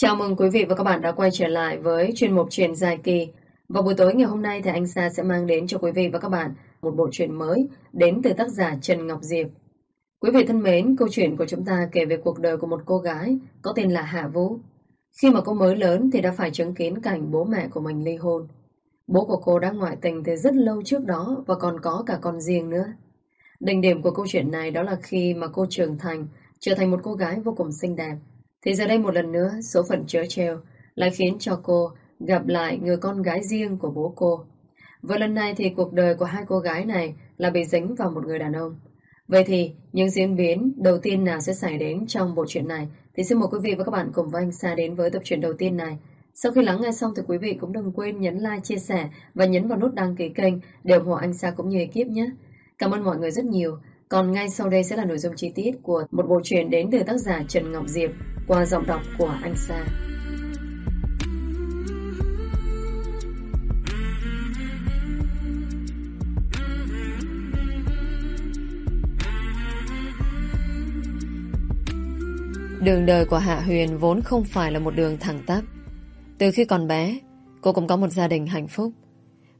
Chào mừng quý vị và các bạn đã quay trở lại với chuyên mục truyện dài kỳ. Vào buổi tối ngày hôm nay thì anh Sa sẽ mang đến cho quý vị và các bạn một bộ truyện mới đến từ tác giả Trần Ngọc Diệp. Quý vị thân mến, câu chuyện của chúng ta kể về cuộc đời của một cô gái có tên là Hạ Vũ. Khi mà cô mới lớn thì đã phải chứng kiến cảnh bố mẹ của mình ly hôn. Bố của cô đã ngoại tình từ rất lâu trước đó và còn có cả con riêng nữa. Đỉnh điểm của câu chuyện này đó là khi mà cô trưởng thành, trở thành một cô gái vô cùng xinh đẹp. Thì giờ đây một lần nữa, số phận chớ treo lại khiến cho cô gặp lại người con gái riêng của bố cô. Và lần này thì cuộc đời của hai cô gái này là bị dính vào một người đàn ông. Vậy thì, những diễn biến đầu tiên nào sẽ xảy đến trong bộ truyện này thì xin mời quý vị và các bạn cùng với anh Sa đến với tập truyện đầu tiên này. Sau khi lắng nghe xong thì quý vị cũng đừng quên nhấn like, chia sẻ và nhấn vào nút đăng ký kênh để ủng hộ anh Sa cũng như ekip nhé. Cảm ơn mọi người rất nhiều. Còn ngay sau đây sẽ là nội dung chi tiết của một bộ truyện đến từ tác giả Trần Ngọc Diệp qua giọng đọc của anh Sa. Đường đời của Hạ Huyền vốn không phải là một đường thẳng tắp. Từ khi còn bé, cô cũng có một gia đình hạnh phúc.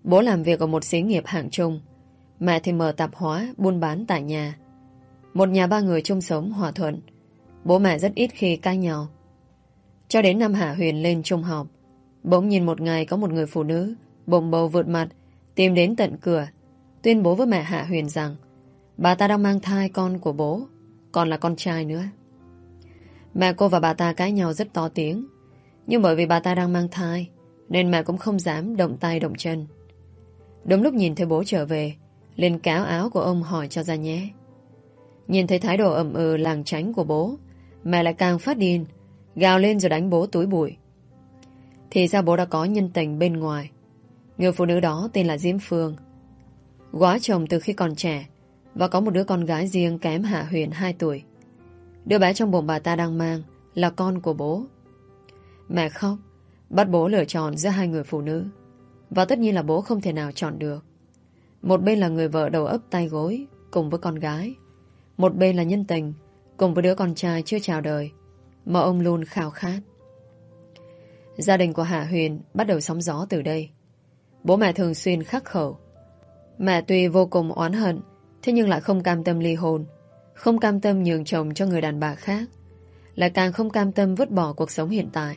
Bố làm việc ở một xí nghiệp hạng trung, mẹ thì mở tạp hóa, buôn bán tại nhà. Một nhà ba người chung sống hòa thuận. Bố mẹ rất ít khi cãi nhau. Cho đến năm Hạ Huyền lên trung học, bỗng nhìn một ngày có một người phụ nữ bồng bầu vượt mặt, tìm đến tận cửa, tuyên bố với mẹ Hạ Huyền rằng bà ta đang mang thai con của bố, còn là con trai nữa. Mẹ cô và bà ta cãi nhau rất to tiếng, nhưng bởi vì bà ta đang mang thai, nên mẹ cũng không dám động tay động chân. Đúng lúc nhìn thấy bố trở về, liền cáo áo của ông hỏi cho ra nhé. Nhìn thấy thái độ ẩm ừ làng tránh của bố, mẹ lại càng phát điên, gào lên rồi đánh bố túi bụi. Thì ra bố đã có nhân tình bên ngoài. Người phụ nữ đó tên là Diễm Phương. Góa chồng từ khi còn trẻ và có một đứa con gái riêng kém Hạ Huyền 2 tuổi. Đứa bé trong bụng bà ta đang mang là con của bố. Mẹ khóc, bắt bố lựa chọn giữa hai người phụ nữ. Và tất nhiên là bố không thể nào chọn được. Một bên là người vợ đầu ấp tay gối cùng với con gái. Một bên là nhân tình cùng với đứa con trai chưa chào đời mà ông luôn khao khát. Gia đình của Hạ Huyền bắt đầu sóng gió từ đây. Bố mẹ thường xuyên khắc khẩu. Mẹ tuy vô cùng oán hận, thế nhưng lại không cam tâm ly hôn, không cam tâm nhường chồng cho người đàn bà khác, lại càng không cam tâm vứt bỏ cuộc sống hiện tại.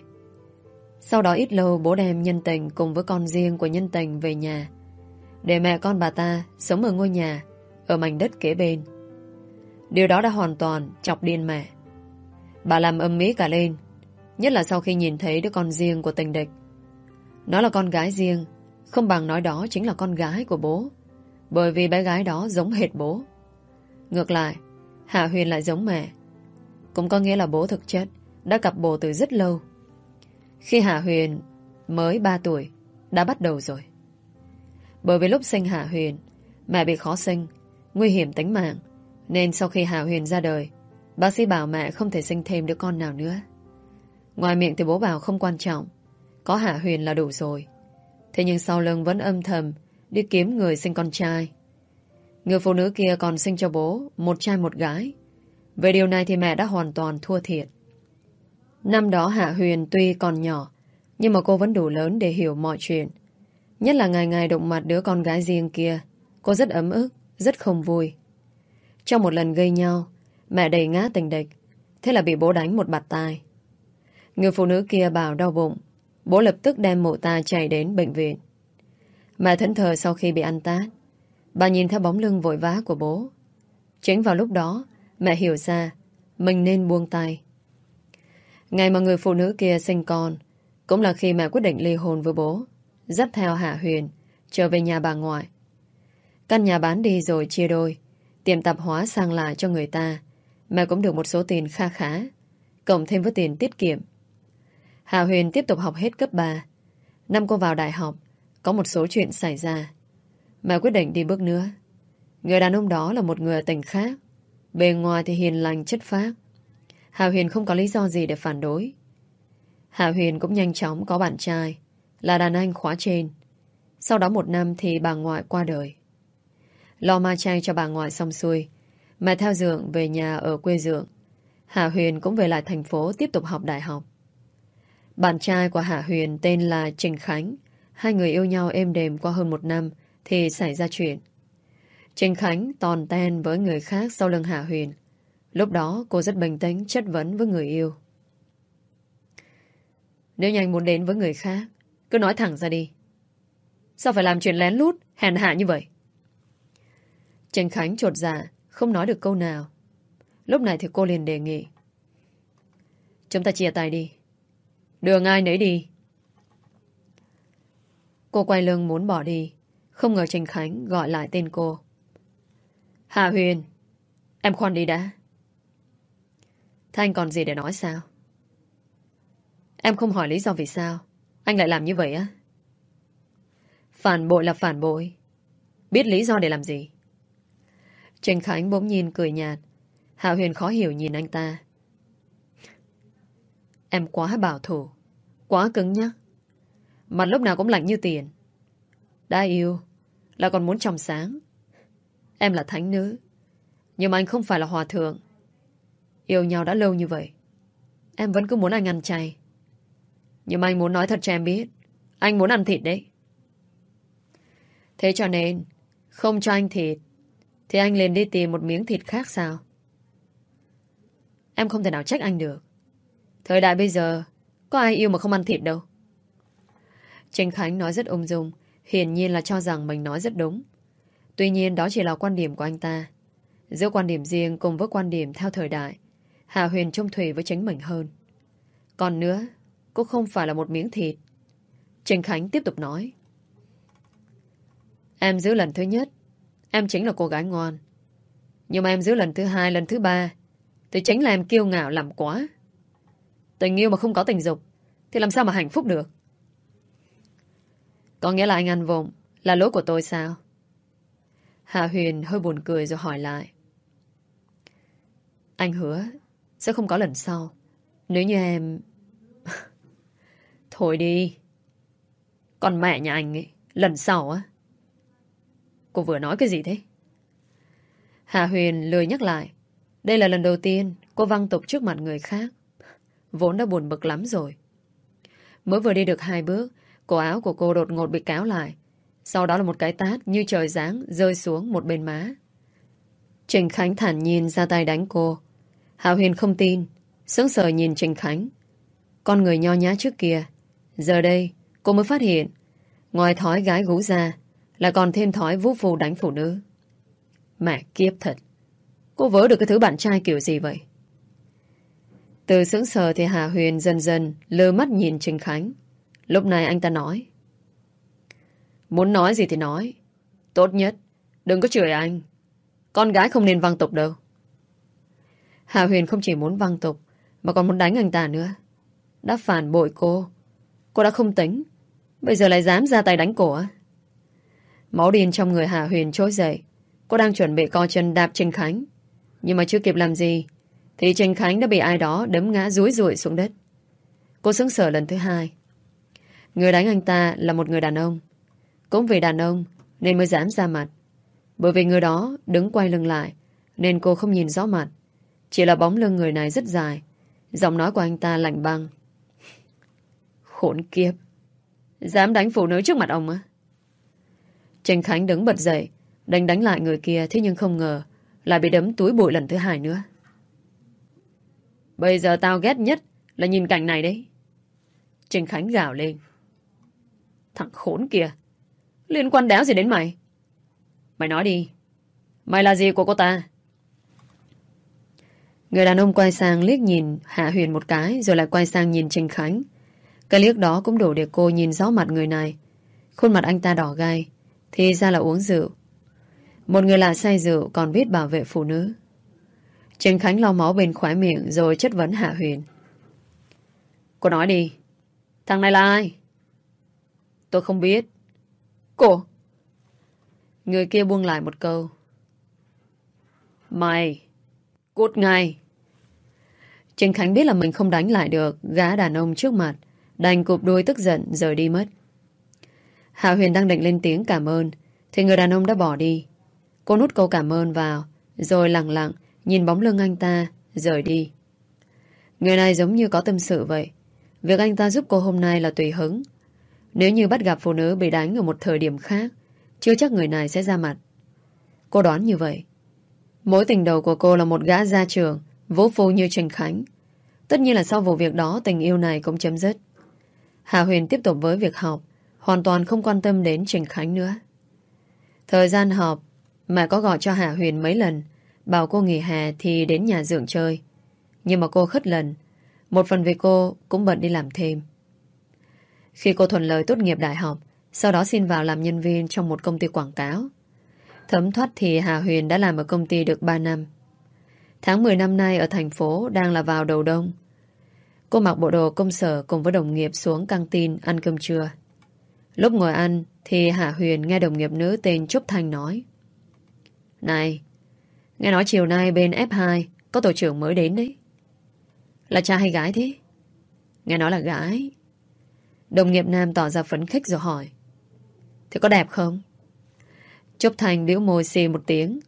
Sau đó ít lâu bố đem nhân tình cùng với con riêng của nhân tình về nhà, để mẹ con bà ta sống ở ngôi nhà, ở mảnh đất kế bên. Điều đó đã hoàn toàn chọc điên mẹ. Bà làm âm mỹ cả lên, Nhất là sau khi nhìn thấy đứa con riêng của tình địch. Nó là con gái riêng, Không bằng nói đó chính là con gái của bố, Bởi vì bé gái đó giống hệt bố. Ngược lại, Hạ Huyền lại giống mẹ, Cũng có nghĩa là bố thực chất Đã cặp bồ từ rất lâu. Khi Hạ Huyền mới 3 tuổi, Đã bắt đầu rồi. Bởi vì lúc sinh Hạ Huyền, Mẹ bị khó sinh, Nguy hiểm tính mạng nên sau khi Hạ Huyền ra đời Bác sĩ bảo mẹ không thể sinh thêm đứa con nào nữa. Ngoài miệng thì bố bảo không quan trọng. Có Hạ Huyền là đủ rồi. Thế nhưng sau lưng vẫn âm thầm đi kiếm người sinh con trai. Người phụ nữ kia còn sinh cho bố một trai một gái. Về điều này thì mẹ đã hoàn toàn thua thiệt. Năm đó Hạ Huyền tuy còn nhỏ, nhưng mà cô vẫn đủ lớn để hiểu mọi chuyện. Nhất là ngày ngày động mặt đứa con gái riêng kia, cô rất ấm ức, rất không vui. Trong một lần gây nhau, Mẹ đầy ngã tình địch. Thế là bị bố đánh một bạt tai. Người phụ nữ kia bảo đau bụng. Bố lập tức đem mụ ta chạy đến bệnh viện. Mẹ thẫn thờ sau khi bị ăn tát. Bà nhìn theo bóng lưng vội vã của bố. Chính vào lúc đó Mẹ hiểu ra Mình nên buông tay. Ngày mà người phụ nữ kia sinh con Cũng là khi mẹ quyết định ly hôn với bố Dắt theo Hạ Huyền Trở về nhà bà ngoại. Căn nhà bán đi rồi chia đôi. Tiệm tạp hóa sang lại cho người ta, Mà cũng được một số tiền kha khá, Cộng thêm với tiền tiết kiệm. Hà Huyền tiếp tục học hết cấp 3 Năm cô vào đại học, Có một số chuyện xảy ra, Mà quyết định đi bước nữa. Người đàn ông đó là một người ở tỉnh khác, Bề ngoài thì hiền lành, chất phác. Hà Huyền không có lý do gì để phản đối. Hà Huyền cũng nhanh chóng có bạn trai, Là đàn anh khóa trên. Sau đó một năm thì bà ngoại qua đời. Lo ma chay cho bà ngoại xong xuôi Mẹ theo Dượng về nhà ở quê Dượng. Hạ Huyền cũng về lại thành phố tiếp tục học đại học. Bạn trai của Hạ Huyền tên là Trình Khánh. Hai người yêu nhau êm đềm qua hơn một năm thì xảy ra chuyện. Trình Khánh tòn ten với người khác sau lưng Hạ Huyền. Lúc đó cô rất bình tĩnh chất vấn với người yêu. Nếu nhanh muốn đến với người khác, cứ nói thẳng ra đi. Sao phải làm chuyện lén lút, hèn hạ như vậy? Trần Khánh trột dạ, không nói được câu nào. Lúc này thì cô liền đề nghị. Chúng ta chia tay đi. Đường ai nấy đi. Cô quay lưng muốn bỏ đi. Không ngờ Trình Khánh gọi lại tên cô. Hà Huyền, em khoan đi đã. Thanh còn gì để nói sao? Em không hỏi lý do vì sao. Anh lại làm như vậy á? Phản bội là phản bội. Biết lý do để làm gì? Trình Khánh bỗng nhìn cười nhạt. Hạ Huyền khó hiểu nhìn anh ta. Em quá bảo thủ. Quá cứng nhắc. Mặt lúc nào cũng lạnh như tiền. Đã yêu. Là còn muốn trong sáng. Em là thánh nữ. Nhưng mà anh không phải là hòa thượng. Yêu nhau đã lâu như vậy. Em vẫn cứ muốn anh ăn chay. Nhưng mà anh muốn nói thật cho em biết. Anh muốn ăn thịt đấy. Thế cho nên, không cho anh thịt, thì anh liền đi tìm một miếng thịt khác sao? Em không thể nào trách anh được. Thời đại bây giờ, có ai yêu mà không ăn thịt đâu. Trình Khánh nói rất ung dung, hiển nhiên là cho rằng mình nói rất đúng. Tuy nhiên đó chỉ là quan điểm của anh ta. Giữa quan điểm riêng cùng với quan điểm theo thời đại, Hà Huyền trông thủy với chính mình hơn. Còn nữa, cũng không phải là một miếng thịt. Trình Khánh tiếp tục nói. Em giữ lần thứ nhất, em chính là cô gái ngoan. Nhưng mà em giữ lần thứ hai, lần thứ ba, thì chính là em kiêu ngạo làm quá. Tình yêu mà không có tình dục, thì làm sao mà hạnh phúc được? Có nghĩa là anh ăn vụng, là lỗi của tôi sao? Hạ Huyền hơi buồn cười rồi hỏi lại. Anh hứa sẽ không có lần sau. Nếu như em... Thôi đi. Còn mẹ nhà anh ấy, lần sau á. Cô vừa nói cái gì thế? Hạ Huyền lười nhắc lại. Đây là lần đầu tiên cô văng tục trước mặt người khác. Vốn đã buồn bực lắm rồi. Mới vừa đi được hai bước, cổ áo của cô đột ngột bị cáo lại. Sau đó là một cái tát như trời giáng rơi xuống một bên má. Trình Khánh thản nhiên ra tay đánh cô. Hạ Huyền không tin, sững sờ nhìn Trình Khánh. Con người nho nhã trước kia. Giờ đây, cô mới phát hiện, ngoài thói gái gú ra, là còn thêm thói vũ phù đánh phụ nữ. Mẹ kiếp thật. Cô vớ được cái thứ bạn trai kiểu gì vậy? Từ sững sờ thì Hà Huyền dần dần lơ mắt nhìn Trình Khánh. Lúc này anh ta nói. Muốn nói gì thì nói. Tốt nhất, đừng có chửi anh. Con gái không nên văng tục đâu. Hà Huyền không chỉ muốn văng tục, mà còn muốn đánh anh ta nữa. Đã phản bội cô. Cô đã không tính. Bây giờ lại dám ra tay đánh cổ á. Máu điên trong người Hà Huyền trôi dậy. Cô đang chuẩn bị co chân đạp Trinh Khánh. Nhưng mà chưa kịp làm gì, thì Trinh Khánh đã bị ai đó đấm ngã rúi rụi xuống đất. Cô sững sờ lần thứ hai. Người đánh anh ta là một người đàn ông. Cũng vì đàn ông nên mới dám ra mặt. Bởi vì người đó đứng quay lưng lại nên cô không nhìn rõ mặt. Chỉ là bóng lưng người này rất dài. Giọng nói của anh ta lạnh băng. Khốn kiếp. Dám đánh phụ nữ trước mặt ông á? Trình Khánh đứng bật dậy, đánh đánh lại người kia thế nhưng không ngờ lại bị đấm túi bụi lần thứ hai nữa. Bây giờ tao ghét nhất là nhìn cảnh này đấy. Trình Khánh gào lên. Thằng khốn kia, liên quan đéo gì đến mày? Mày nói đi, mày là gì của cô ta? Người đàn ông quay sang liếc nhìn Hạ Huyền một cái rồi lại quay sang nhìn Trình Khánh. Cái liếc đó cũng đủ để cô nhìn rõ mặt người này. Khuôn mặt anh ta đỏ gai, thì ra là uống rượu. Một người lạ say rượu còn biết bảo vệ phụ nữ. Trần Khánh lau máu bên khóe miệng rồi chất vấn Hạ Huyền. Cô nói đi. Thằng này là ai? Tôi không biết. Cô? Người kia buông lại một câu. Mày! Cút ngay! Trần Khánh biết là mình không đánh lại được, gã đàn ông trước mặt. Đành cụp đuôi tức giận rời đi mất. Hạ Huyền đang định lên tiếng cảm ơn thì người đàn ông đã bỏ đi. Cô nút câu cảm ơn vào rồi lặng lặng nhìn bóng lưng anh ta rời đi. Người này giống như có tâm sự vậy. Việc anh ta giúp cô hôm nay là tùy hứng. Nếu như bắt gặp phụ nữ bị đánh ở một thời điểm khác, chưa chắc người này sẽ ra mặt. Cô đoán như vậy. Mối tình đầu của cô là một gã gia trường, vũ phu như Trình Khánh. Tất nhiên là sau vụ việc đó tình yêu này cũng chấm dứt. Hà Huyền tiếp tục với việc học, hoàn toàn không quan tâm đến Trình Khánh nữa. Thời gian họp, mẹ có gọi cho Hà Huyền mấy lần, bảo cô nghỉ hè thì đến nhà dưỡng chơi. Nhưng mà cô khất lần, một phần vì cô cũng bận đi làm thêm. Khi cô thuận lợi tốt nghiệp đại học, sau đó xin vào làm nhân viên trong một công ty quảng cáo. Thấm thoát thì Hà Huyền đã làm ở công ty được 3 năm. Tháng 10 năm nay ở thành phố đang là vào đầu đông. Cô mặc bộ đồ công sở cùng với đồng nghiệp xuống căng tin ăn cơm trưa. Lúc ngồi ăn thì Hạ Huyền nghe đồng nghiệp nữ tên Trúc Thanh nói. Này, nghe nói chiều nay bên F2 có tổ trưởng mới đến đấy. Là cha hay gái thế? Nghe nói là gái. Đồng nghiệp nam tỏ ra phấn khích rồi hỏi. Thế có đẹp không? Trúc Thanh điếu môi xì một tiếng.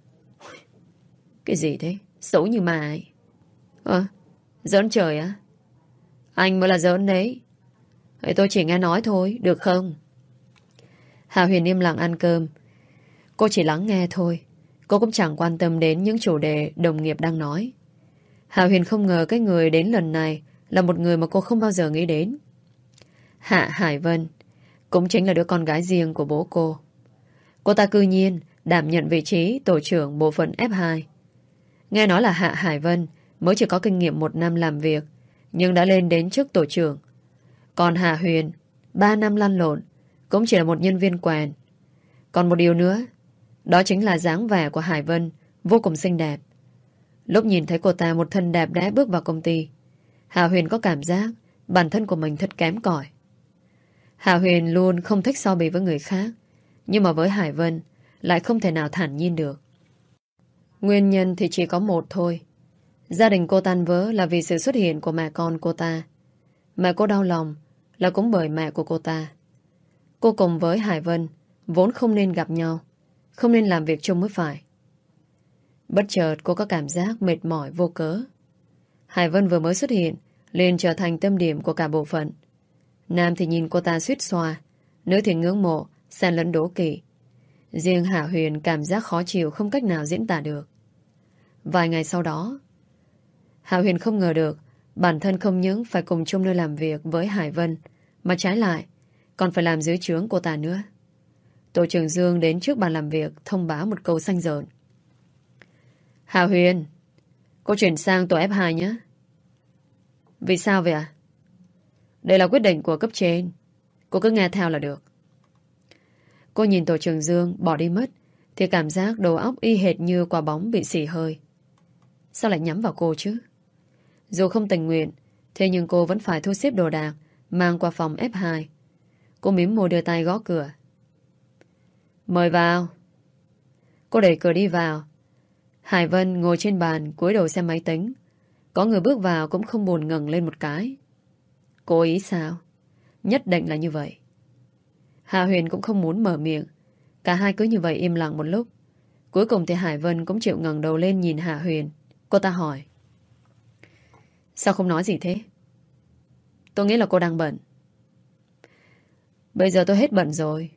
Cái gì thế? Xấu như mà ấy. Ờ, giỡn trời á? Anh mới là giỡn đấy. Tôi chỉ nghe nói thôi, được không? Hà Huyền im lặng ăn cơm. Cô chỉ lắng nghe thôi. Cô cũng chẳng quan tâm đến những chủ đề đồng nghiệp đang nói. Hà Huyền không ngờ cái người đến lần này là một người mà cô không bao giờ nghĩ đến. Hạ Hải Vân cũng chính là đứa con gái riêng của bố cô. Cô ta cư nhiên đảm nhận vị trí tổ trưởng bộ phận F2. Nghe nói là Hạ Hải Vân mới chỉ có kinh nghiệm một năm làm việc nhưng đã lên đến chức tổ trưởng. Còn Hạ Huyền, ba năm lăn lộn, cũng chỉ là một nhân viên quèn. Còn một điều nữa, đó chính là dáng vẻ của Hải Vân, vô cùng xinh đẹp. Lúc nhìn thấy cô ta một thân đẹp đẽ bước vào công ty, Hà Huyền có cảm giác bản thân của mình thật kém cỏi. Hà Huyền luôn không thích so bì với người khác, nhưng mà với Hải Vân lại không thể nào thản nhiên được. Nguyên nhân thì chỉ có một thôi. Gia đình cô tan vỡ là vì sự xuất hiện của mẹ con cô ta. Mẹ cô đau lòng là cũng bởi mẹ của cô ta. Cô cùng với Hải Vân vốn không nên gặp nhau, không nên làm việc chung mới phải. Bất chợt cô có cảm giác mệt mỏi vô cớ. Hải Vân vừa mới xuất hiện, liền trở thành tâm điểm của cả bộ phận. Nam thì nhìn cô ta suýt xoa, nữ thì ngưỡng mộ, xen lẫn đố kỵ. Riêng Hạ Huyền cảm giác khó chịu không cách nào diễn tả được. Vài ngày sau đó, Hạ Huyền không ngờ được bản thân không những phải cùng chung nơi làm việc với Hải Vân, mà trái lại, còn phải làm dưới trướng cô ta nữa. Tổ trưởng Dương đến trước bàn làm việc thông báo một câu xanh rợn. hà Huyền, cô chuyển sang tổ F2 nhé. Vì sao vậy ạ? Đây là quyết định của cấp trên. Cô cứ nghe theo là được. Cô nhìn tổ trưởng Dương bỏ đi mất thì cảm giác đầu óc y hệt như quả bóng bị xỉ hơi. Sao lại nhắm vào cô chứ? Dù không tình nguyện thế nhưng cô vẫn phải thu xếp đồ đạc mang qua phòng F2. Cô mím môi đưa tay gõ cửa. Mời vào. Cô đẩy cửa đi vào. Hải Vân ngồi trên bàn, cúi đầu xem máy tính. Có người bước vào cũng không buồn ngẩng lên một cái. Cô ý sao? Nhất định là như vậy. Hà Huyền cũng không muốn mở miệng. Cả hai cứ như vậy im lặng một lúc. Cuối cùng thì Hải Vân cũng chịu ngẩng đầu lên nhìn Hà Huyền. Cô ta hỏi. Sao không nói gì thế? Tôi nghĩ là cô đang bận. Bây giờ tôi hết bận rồi.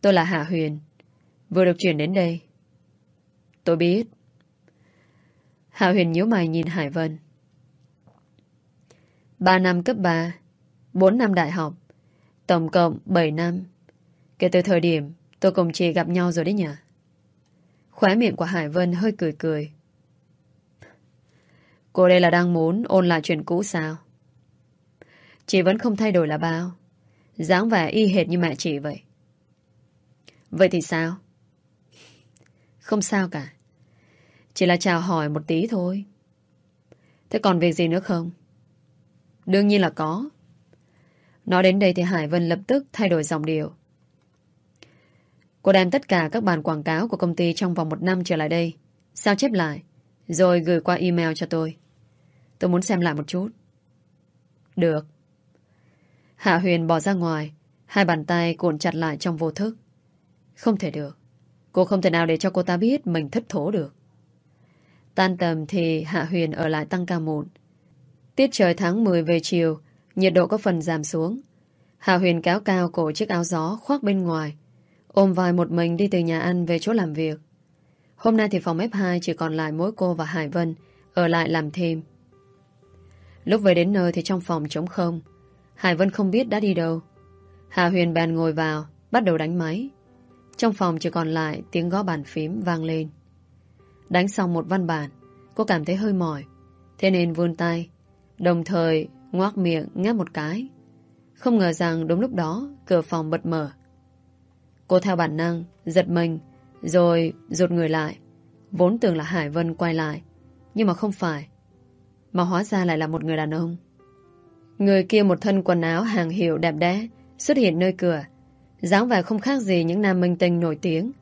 Tôi là Hạ Huyền. Vừa được chuyển đến đây. Tôi biết. Hạ Huyền nhíu mày nhìn Hải Vân. Ba năm cấp 3, bốn năm đại học, tổng cộng 7 năm. Kể từ thời điểm tôi cùng chị gặp nhau rồi đấy nhỉ? Khóe miệng của Hải Vân hơi cười cười. Cô đây là đang muốn ôn lại chuyện cũ sao? Chị vẫn không thay đổi là bao dáng vẻ y hệt như mẹ chị vậy. Vậy thì sao? Không sao cả. Chỉ là chào hỏi một tí thôi. Thế còn việc gì nữa không? Đương nhiên là có. Nói đến đây thì Hải Vân lập tức thay đổi dòng điều. Cô đem tất cả các bản quảng cáo của công ty trong vòng một năm trở lại đây. Sao chép lại? Rồi gửi qua email cho tôi. Tôi muốn xem lại một chút. Được. Hạ Huyền bỏ ra ngoài. Hai bàn tay cuộn chặt lại trong vô thức. Không thể được. Cô không thể nào để cho cô ta biết mình thất thố được. Tan tầm thì Hạ Huyền ở lại tăng ca mụn. Tiết trời tháng 10 về chiều, Nhiệt độ có phần giảm xuống. Hạ Huyền kéo cao cổ chiếc áo gió khoác bên ngoài. Ôm vai một mình đi từ nhà ăn về chỗ làm việc. Hôm nay thì phòng F2 chỉ còn lại mỗi cô và Hải Vân ở lại làm thêm. Lúc về đến nơi thì trong phòng trống không. Hải Vân không biết đã đi đâu. Hà Huyền bèn ngồi vào, bắt đầu đánh máy. Trong phòng chỉ còn lại tiếng gõ bàn phím vang lên. Đánh xong một văn bản, cô cảm thấy hơi mỏi. Thế nên vươn tay, đồng thời ngoác miệng ngáp một cái. Không ngờ rằng đúng lúc đó cửa phòng bật mở. Cô theo bản năng, giật mình, rồi rụt người lại. Vốn tưởng là Hải Vân quay lại, nhưng mà không phải. Mà hóa ra lại là một người đàn ông. Người kia một thân quần áo hàng hiệu đẹp đẽ, xuất hiện nơi cửa. dáng vẻ không khác gì những nam minh tinh nổi tiếng.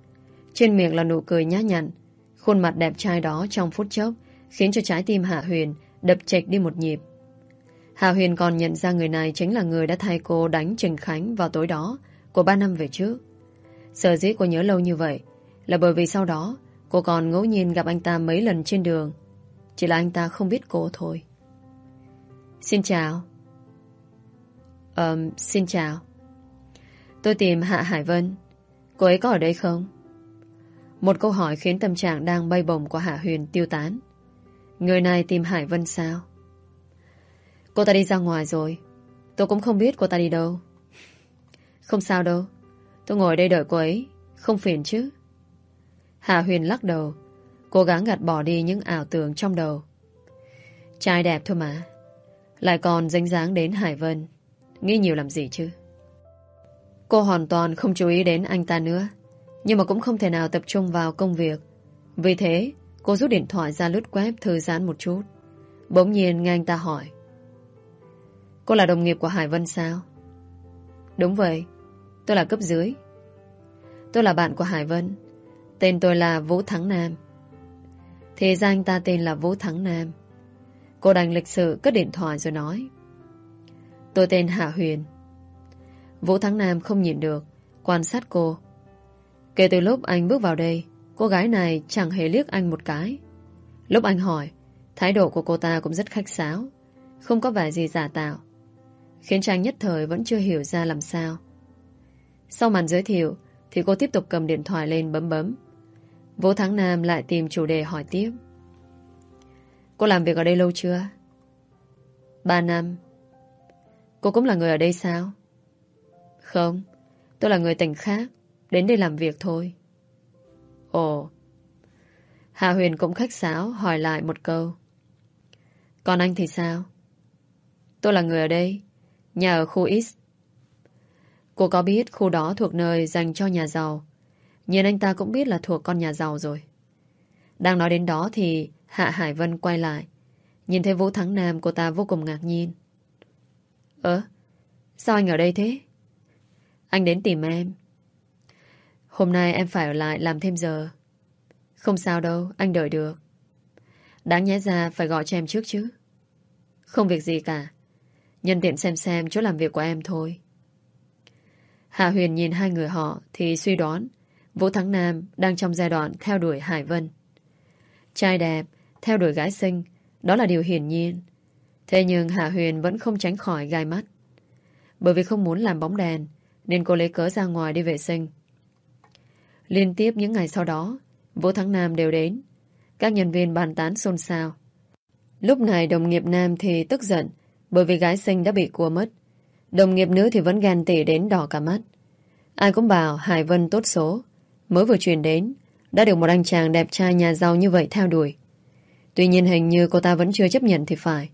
Trên miệng là nụ cười nhã nhặn. Khuôn mặt đẹp trai đó trong phút chốc khiến cho trái tim Hạ Huyền đập chệch đi một nhịp. Hạ Huyền còn nhận ra người này chính là người đã thay cô đánh Trình Khánh vào tối đó của ba năm về trước. Sở dĩ cô nhớ lâu như vậy là bởi vì sau đó cô còn ngẫu nhiên gặp anh ta mấy lần trên đường. Chỉ là anh ta không biết cô thôi. Xin chào. Um, xin chào. Tôi tìm Hạ Hải Vân. Cô ấy có ở đây không? Một câu hỏi khiến tâm trạng đang bay bổng của Hạ Huyền tiêu tán. Người này tìm Hải Vân sao? Cô ta đi ra ngoài rồi. Tôi cũng không biết cô ta đi đâu. Không sao đâu. Tôi ngồi đây đợi cô ấy. Không phiền chứ. Hạ Huyền lắc đầu. Cố gắng gạt bỏ đi những ảo tưởng trong đầu. Trai đẹp thôi mà. Lại còn dính dáng đến Hải Vân. Nghĩ nhiều làm gì chứ? Cô hoàn toàn không chú ý đến anh ta nữa. Nhưng mà cũng không thể nào tập trung vào công việc. Vì thế, cô rút điện thoại ra lướt web thư giãn một chút. Bỗng nhiên nghe anh ta hỏi. Cô là đồng nghiệp của Hải Vân sao? Đúng vậy. Tôi là cấp dưới. Tôi là bạn của Hải Vân. Tên tôi là Vũ Thắng Nam. Thì ra anh ta tên là Vũ Thắng Nam. Cô đành lịch sự cất điện thoại rồi nói. Tôi tên Hạ Huyền. Vũ Thắng Nam không nhìn được, quan sát cô. Kể từ lúc anh bước vào đây, cô gái này chẳng hề liếc anh một cái. Lúc anh hỏi, thái độ của cô ta cũng rất khách sáo, không có vẻ gì giả tạo. Khiến cho anh nhất thời vẫn chưa hiểu ra làm sao. Sau màn giới thiệu, thì cô tiếp tục cầm điện thoại lên bấm bấm. Vũ Thắng Nam lại tìm chủ đề hỏi tiếp. Cô làm việc ở đây lâu chưa? Ba năm. Cô cũng là người ở đây sao? Không, tôi là người tỉnh khác, đến đây làm việc thôi. Ồ. Hà Huyền cũng khách sáo hỏi lại một câu. Còn anh thì sao? Tôi là người ở đây, nhà ở khu X. Cô có biết khu đó thuộc nơi dành cho nhà giàu. Nhìn anh ta cũng biết là thuộc con nhà giàu rồi. Đang nói đến đó thì Hạ Hải Vân quay lại. Nhìn thấy Vũ Thắng Nam cô ta vô cùng ngạc nhiên. Ơ, sao anh ở đây thế? Anh đến tìm em. Hôm nay em phải ở lại làm thêm giờ. Không sao đâu, anh đợi được. Đáng nhẽ ra phải gọi cho em trước chứ. Không việc gì cả. Nhân tiện xem xem chỗ làm việc của em thôi. Hạ Huyền nhìn hai người họ thì suy đoán Vũ Thắng Nam đang trong giai đoạn theo đuổi Hải Vân. Trai đẹp, theo đuổi gái xinh, đó là điều hiển nhiên. Thế nhưng Hạ Huyền vẫn không tránh khỏi gai mắt. Bởi vì không muốn làm bóng đèn, nên cô lấy cớ ra ngoài đi vệ sinh. Liên tiếp những ngày sau đó, Vũ Thắng Nam đều đến. Các nhân viên bàn tán xôn xao. Lúc này đồng nghiệp nam thì tức giận bởi vì gái xinh đã bị cua mất. Đồng nghiệp nữ thì vẫn ghen tỉ đến đỏ cả mắt. Ai cũng bảo Hải Vân tốt số. Mới vừa chuyển đến, đã được một anh chàng đẹp trai nhà giàu như vậy theo đuổi. Tuy nhiên hình như cô ta vẫn chưa chấp nhận thì phải.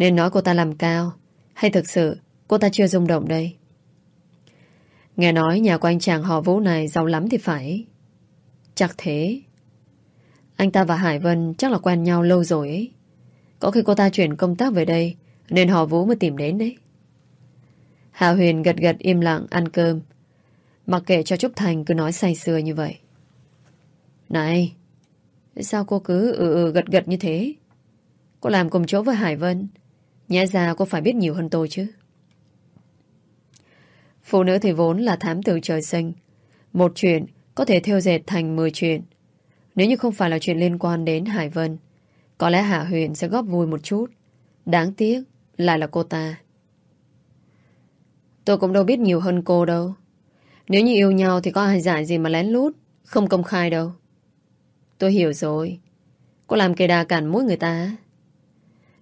Nên nói cô ta làm cao, hay thực sự cô ta chưa rung động đây? Nghe nói nhà của anh chàng họ Vũ này giàu lắm thì phải. Chắc thế. Anh ta và Hải Vân chắc là quen nhau lâu rồi ấy. Có khi cô ta chuyển công tác về đây nên họ Vũ mới tìm đến đấy. Hạ Huyền gật gật im lặng ăn cơm. Mặc kệ cho Trúc Thành cứ nói say sưa như vậy. Này, sao cô cứ ừ ừ gật gật như thế? Cô làm cùng chỗ với Hải Vân. Nhã ra cô phải biết nhiều hơn tôi chứ. Phụ nữ thì vốn là thám tử trời sinh. Một chuyện có thể theo dệt thành 10 chuyện. Nếu như không phải là chuyện liên quan đến Hải Vân, có lẽ Hạ Huyền sẽ góp vui một chút. Đáng tiếc lại là cô ta. Tôi cũng đâu biết nhiều hơn cô đâu. Nếu như yêu nhau thì có ai giải gì mà lén lút, không công khai đâu. Tôi hiểu rồi. Cô làm kề đà cản mũi người ta.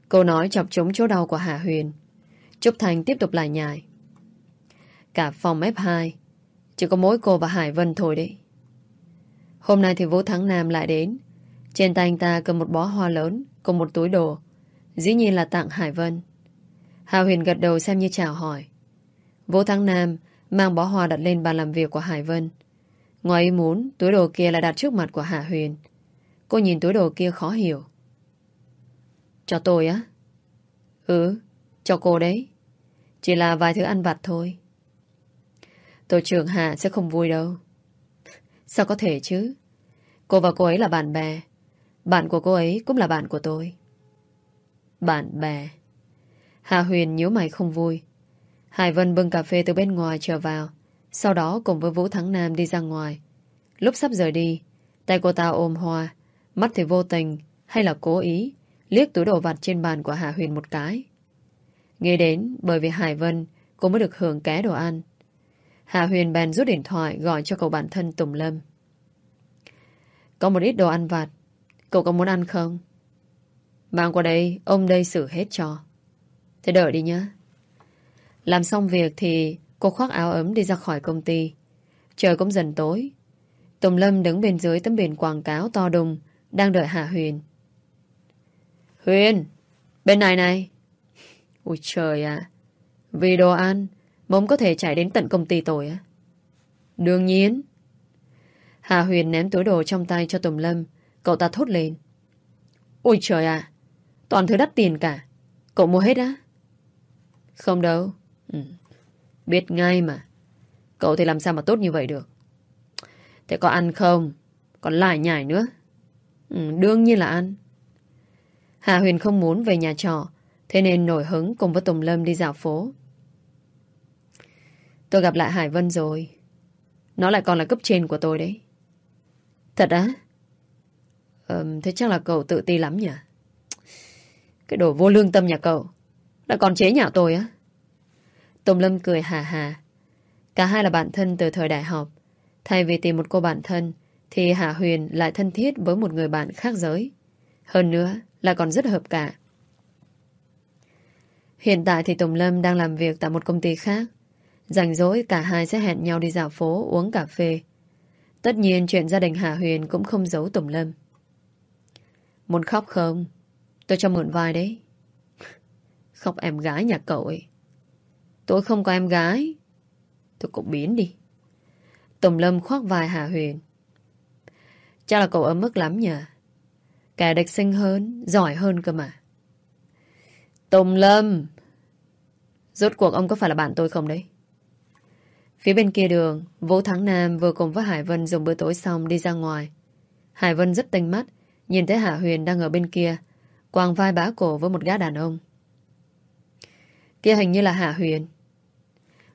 Cô nói chọc trúng chỗ đau của Hạ Huyền. Trúc Thành tiếp tục lại nhài. Cả phòng F2 Chỉ có mỗi cô và Hải Vân thôi đấy. Hôm nay thì Vũ Thắng Nam lại đến. Trên tay anh ta cầm một bó hoa lớn, Cùng một túi đồ. Dĩ nhiên là tặng Hải Vân. Hạ Huyền gật đầu xem như chào hỏi. Vũ Thắng Nam Mang bó hoa đặt lên bàn làm việc của Hải Vân. Ngoài ý muốn, Túi đồ kia là đặt trước mặt của Hạ Huyền. Cô nhìn túi đồ kia khó hiểu. Cho tôi á Ừ Cho cô đấy Chỉ là vài thứ ăn vặt thôi Tổ trưởng Hạ sẽ không vui đâu. Sao có thể chứ? Cô và cô ấy là bạn bè. Bạn của cô ấy cũng là bạn của tôi. Bạn bè. Hạ Huyền nhíu mày không vui. Hải Vân bưng cà phê từ bên ngoài trở vào. Sau đó cùng với Vũ Thắng Nam đi ra ngoài. Lúc sắp rời đi, tay cô ta ôm hoa, mắt thì vô tình hay là cố ý liếc túi đồ vặt trên bàn của Hạ Huyền một cái. Nghe đến bởi vì Hải Vân cô mới được hưởng ké đồ ăn. Hạ Huyền bèn rút điện thoại gọi cho cậu bạn thân Tùng Lâm. Có một ít đồ ăn vặt. Cậu có muốn ăn không? Mang qua đây, ông đây xử hết cho. Thế đợi đi nhé. Làm xong việc thì cô khoác áo ấm đi ra khỏi công ty. Trời cũng dần tối. Tùng Lâm đứng bên dưới tấm biển quảng cáo to đùng, đang đợi Hạ Huyền. Huyền, bên này này. Ôi trời ạ. Vì đồ ăn, mà có thể chạy đến tận công ty tôi á? Đương nhiên. Hà Huyền ném túi đồ trong tay cho Tùng Lâm. Cậu ta thốt lên. Ôi trời ạ! toàn thứ đắt tiền cả. Cậu mua hết á? Không đâu. Ừ. Biết ngay mà. Cậu thì làm sao mà tốt như vậy được. Thế có ăn không? Còn lại nhảy nữa. Ừ, đương nhiên là ăn. Hà Huyền không muốn về nhà trọ. Thế nên nổi hứng cùng với Tùng Lâm đi dạo phố. Tôi gặp lại Hải Vân rồi. Nó lại còn là cấp trên của tôi đấy. Thật á? Ừm, thế chắc là cậu tự ti lắm nhỉ? Cái đồ vô lương tâm nhà cậu. Lại còn chế nhạo tôi á? Tùng Lâm cười hà hà. Cả hai là bạn thân từ thời đại học. Thay vì tìm một cô bạn thân, thì Hạ Huyền lại thân thiết với một người bạn khác giới. Hơn nữa, là còn rất hợp cả. Hiện tại thì Tùng Lâm đang làm việc tại một công ty khác. Rảnh rỗi, cả hai sẽ hẹn nhau đi dạo phố, uống cà phê. Tất nhiên chuyện gia đình Hà Huyền cũng không giấu Tùng Lâm. Muốn khóc không? Tôi cho mượn vai đấy. Khóc em gái nhà cậu ấy. Tôi không có em gái. Tôi cũng biến đi. Tùng Lâm khoác vai Hà Huyền. Chắc là cậu ấm mức lắm nhỉ? Kẻ địch sinh hơn, giỏi hơn cơ mà. Tùng Lâm! Rốt cuộc ông có phải là bạn tôi không đấy? Phía bên kia đường, Vũ Thắng Nam vừa cùng với Hải Vân dùng bữa tối xong đi ra ngoài. Hải Vân rất tinh mắt, nhìn thấy Hạ Huyền đang ở bên kia, quàng vai bá cổ với một gã đàn ông. Kia hình như là Hạ Huyền.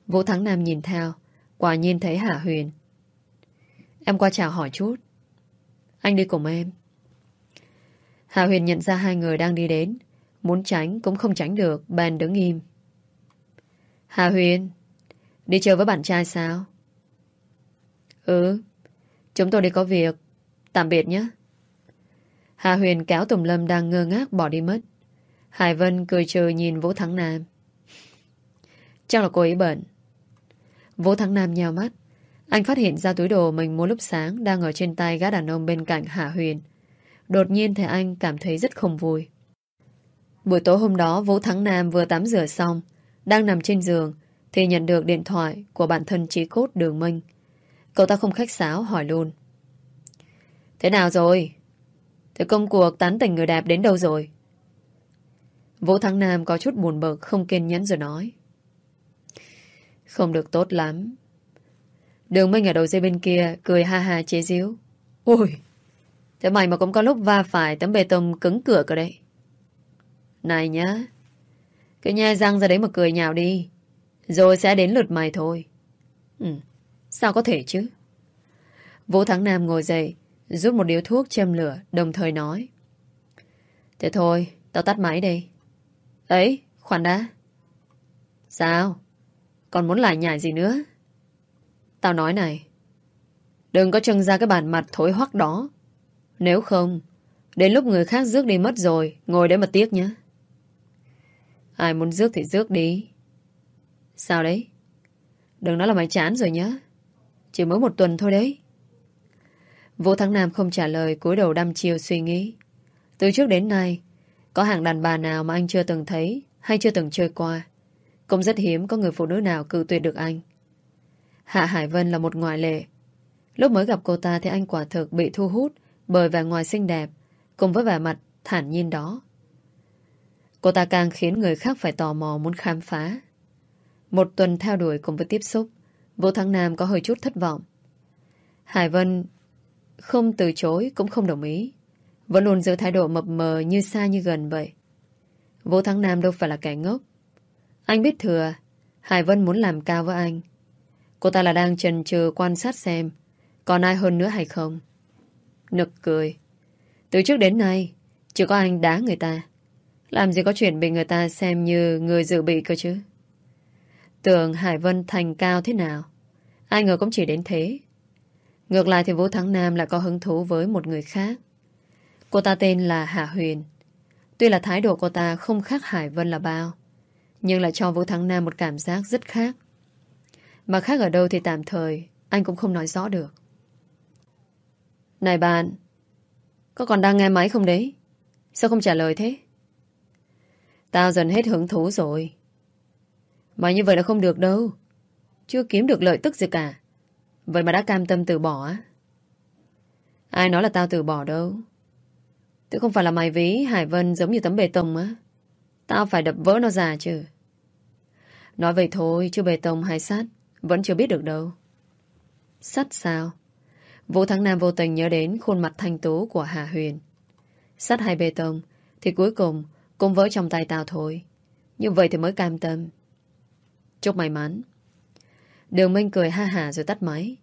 Vũ Thắng Nam nhìn theo, quả nhiên thấy Hạ Huyền. Em qua chào hỏi chút. Anh đi cùng em. Hạ Huyền nhận ra hai người đang đi đến, muốn tránh cũng không tránh được, bèn đứng im. Hạ Huyền, Đi chơi với bạn trai sao? Ừ, chúng tôi đi có việc. Tạm biệt nhé. Hà Huyền kéo Tùng Lâm đang ngơ ngác bỏ đi mất. Hải Vân cười trừ nhìn Vũ Thắng Nam. Chắc là cô ấy bận. Vũ Thắng Nam nhào mắt. Anh phát hiện ra túi đồ mình mua lúc sáng đang ở trên tay gã đàn ông bên cạnh Hạ Huyền. Đột nhiên thì anh cảm thấy rất không vui. Buổi tối hôm đó Vũ Thắng Nam vừa tắm rửa xong, đang nằm trên giường, thì nhận được điện thoại của bản thân trí cốt Đường Minh. Cậu ta không khách sáo hỏi luôn. Thế nào rồi? Thế công cuộc tán tỉnh người đẹp đến đâu rồi? Vũ Thắng Nam có chút buồn bực không kiên nhẫn rồi nói. Không được tốt lắm. Đường Minh ở đầu dây bên kia cười ha ha chế giễu. Ôi! Thế mày mà cũng có lúc va phải tấm bê tông cứng cửa cơ đấy. Này nhá! Cứ nhai răng ra đấy mà cười nhào đi. Rồi sẽ đến lượt mày thôi. Ừ, sao có thể chứ? Vũ Thắng Nam ngồi dậy, rút một điếu thuốc châm lửa, đồng thời nói. Thế thôi, tao tắt máy đây. Ấy, khoan đã. Sao? Còn muốn lại nhảy gì nữa Tao nói này Đừng có trưng ra cái bản mặt thối hoắc đó nếu không, Đến lúc người khác rước đi mất rồi, Ngồi đấy mà tiếc nhé. Ai muốn rước thì rước đi. Sao đấy? Đừng nói là mày chán rồi nhá. Chỉ mới một tuần thôi đấy. Vũ Thắng Nam không trả lời, cúi đầu đăm chiều suy nghĩ. Từ trước đến nay, Có hàng đàn bà nào mà anh chưa từng thấy, Hay chưa từng chơi qua. Cũng rất hiếm có người phụ nữ nào cự tuyệt được anh. Hạ Hải Vân là một ngoại lệ. Lúc mới gặp cô ta thì anh quả thực bị thu hút bởi vẻ ngoài xinh đẹp cùng với vẻ mặt thản nhiên đó. Cô ta càng khiến người khác phải tò mò muốn khám phá. Một tuần theo đuổi cùng với tiếp xúc, Vũ Thắng Nam có hơi chút thất vọng. Hải Vân không từ chối cũng không đồng ý. Vẫn luôn giữ thái độ mập mờ như xa như gần vậy. Vũ Thắng Nam đâu phải là kẻ ngốc. Anh biết thừa, Hải Vân muốn làm cao với anh. Cô ta là đang chần chừ quan sát xem còn ai hơn nữa hay không. Nực cười. Từ trước đến nay, chỉ có anh đá người ta. Làm gì có chuyện bị người ta xem như người dự bị cơ chứ. Tưởng Hải Vân thành cao thế nào. Ai ngờ cũng chỉ đến thế. Ngược lại thì Vũ Thắng Nam lại có hứng thú với một người khác. Cô ta tên là Hạ Huyền. Tuy là thái độ cô ta không khác Hải Vân là bao, nhưng lại cho Vũ Thắng Nam một cảm giác rất khác. Mà khác ở đâu thì tạm thời anh cũng không nói rõ được. Này bạn, có còn đang nghe máy không đấy? Sao không trả lời thế? Tao dần hết hứng thú rồi. Mà như vậy là không được đâu. Chưa kiếm được lợi tức gì cả. Vậy mà đã cam tâm từ bỏ á? Ai nói là tao từ bỏ đâu. Tôi không phải là mày ví Hải Vân giống như tấm bê tông á. Tao phải đập vỡ nó ra chứ. Nói vậy thôi, chứ bê tông hay sắt vẫn chưa biết được đâu. Sắt sao? Vũ Thắng Nam vô tình nhớ đến khuôn mặt thanh tú của Hà Huyền. Sắt hay bê tông thì cuối cùng cũng vỡ trong tay tao thôi. Như vậy thì mới cam tâm. Chúc may mắn. Đường Minh cười ha hà rồi tắt máy.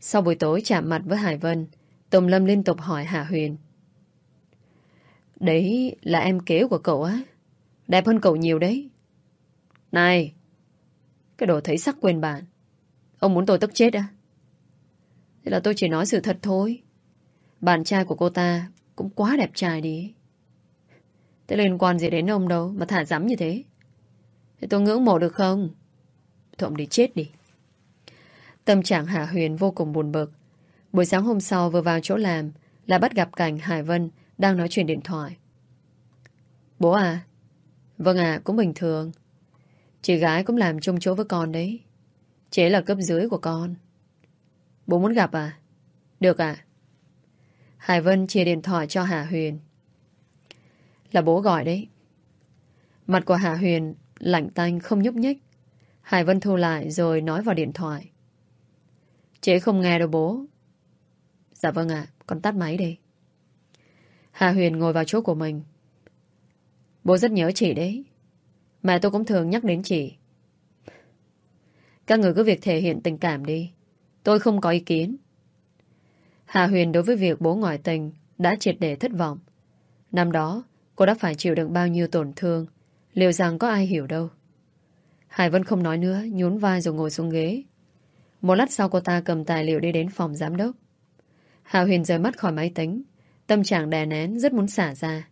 Sau buổi tối chạm mặt với Hải Vân, Tùng Lâm liên tục hỏi Hà Huyền. Đấy là em kế của cậu á. Đẹp hơn cậu nhiều đấy. Này! Cái đồ thấy sắc quên bạn. Ông muốn tôi tức chết à? Thế là tôi chỉ nói sự thật thôi. Bạn trai của cô ta cũng quá đẹp trai đi. Thế liên quan gì đến ông đâu mà thả dám như thế. Thế tôi ngưỡng mộ được không? Thôi đi chết đi. Tâm trạng Hạ Huyền vô cùng buồn bực. Buổi sáng hôm sau vừa vào chỗ làm là bắt gặp cảnh Hải Vân đang nói chuyện điện thoại. Bố à? Vâng à, cũng bình thường. Chị gái cũng làm chung chỗ với con đấy. Chế là cấp dưới của con. Bố muốn gặp à? Được à? Hải Vân chia điện thoại cho Hà Huyền. Là bố gọi đấy. Mặt của Hà Huyền lạnh tanh không nhúc nhích. Hải Vân thu lại rồi nói vào điện thoại. Chế không nghe đâu bố. Dạ vâng ạ, con tắt máy đi. Hà Huyền ngồi vào chỗ của mình. Bố rất nhớ chị đấy. Mẹ tôi cũng thường nhắc đến chị. Các người cứ việc thể hiện tình cảm đi. Tôi không có ý kiến. Hà Huyền đối với việc bố ngoại tình đã triệt để thất vọng. Năm đó, cô đã phải chịu đựng bao nhiêu tổn thương, liệu rằng có ai hiểu đâu. Hải Vân không nói nữa, nhún vai rồi ngồi xuống ghế. Một lát sau cô ta cầm tài liệu đi đến phòng giám đốc. Hà Huyền rời mắt khỏi máy tính, tâm trạng đè nén rất muốn xả ra.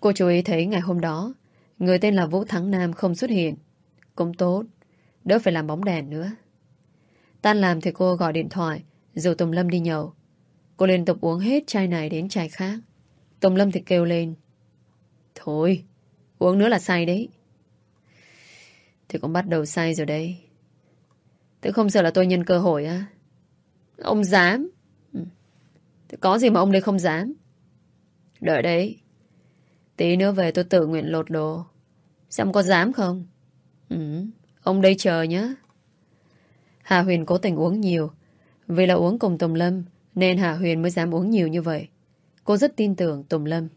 Cô chú ý thấy ngày hôm đó, người tên là Vũ Thắng Nam không xuất hiện. Cũng tốt, đỡ phải làm bóng đèn nữa. Tan làm thì cô gọi điện thoại. Dù Tùng Lâm đi nhậu. Cô liên tục uống hết chai này đến chai khác. Tùng Lâm thì kêu lên. Thôi, Uống nữa là say đấy. Thì cũng bắt đầu say rồi đây Thế không sợ là tôi nhân cơ hội á. Ông dám. Ừ. Thế có gì mà ông đây không dám? Đợi đấy. Tí nữa về tôi tự nguyện lột đồ. Xem có dám không? Ừ. Ông đây chờ nhé Hà Huyền cố tình uống nhiều. Vì là uống cùng Tùng Lâm, nên Hà Huyền mới dám uống nhiều như vậy. Cô rất tin tưởng Tùng Lâm.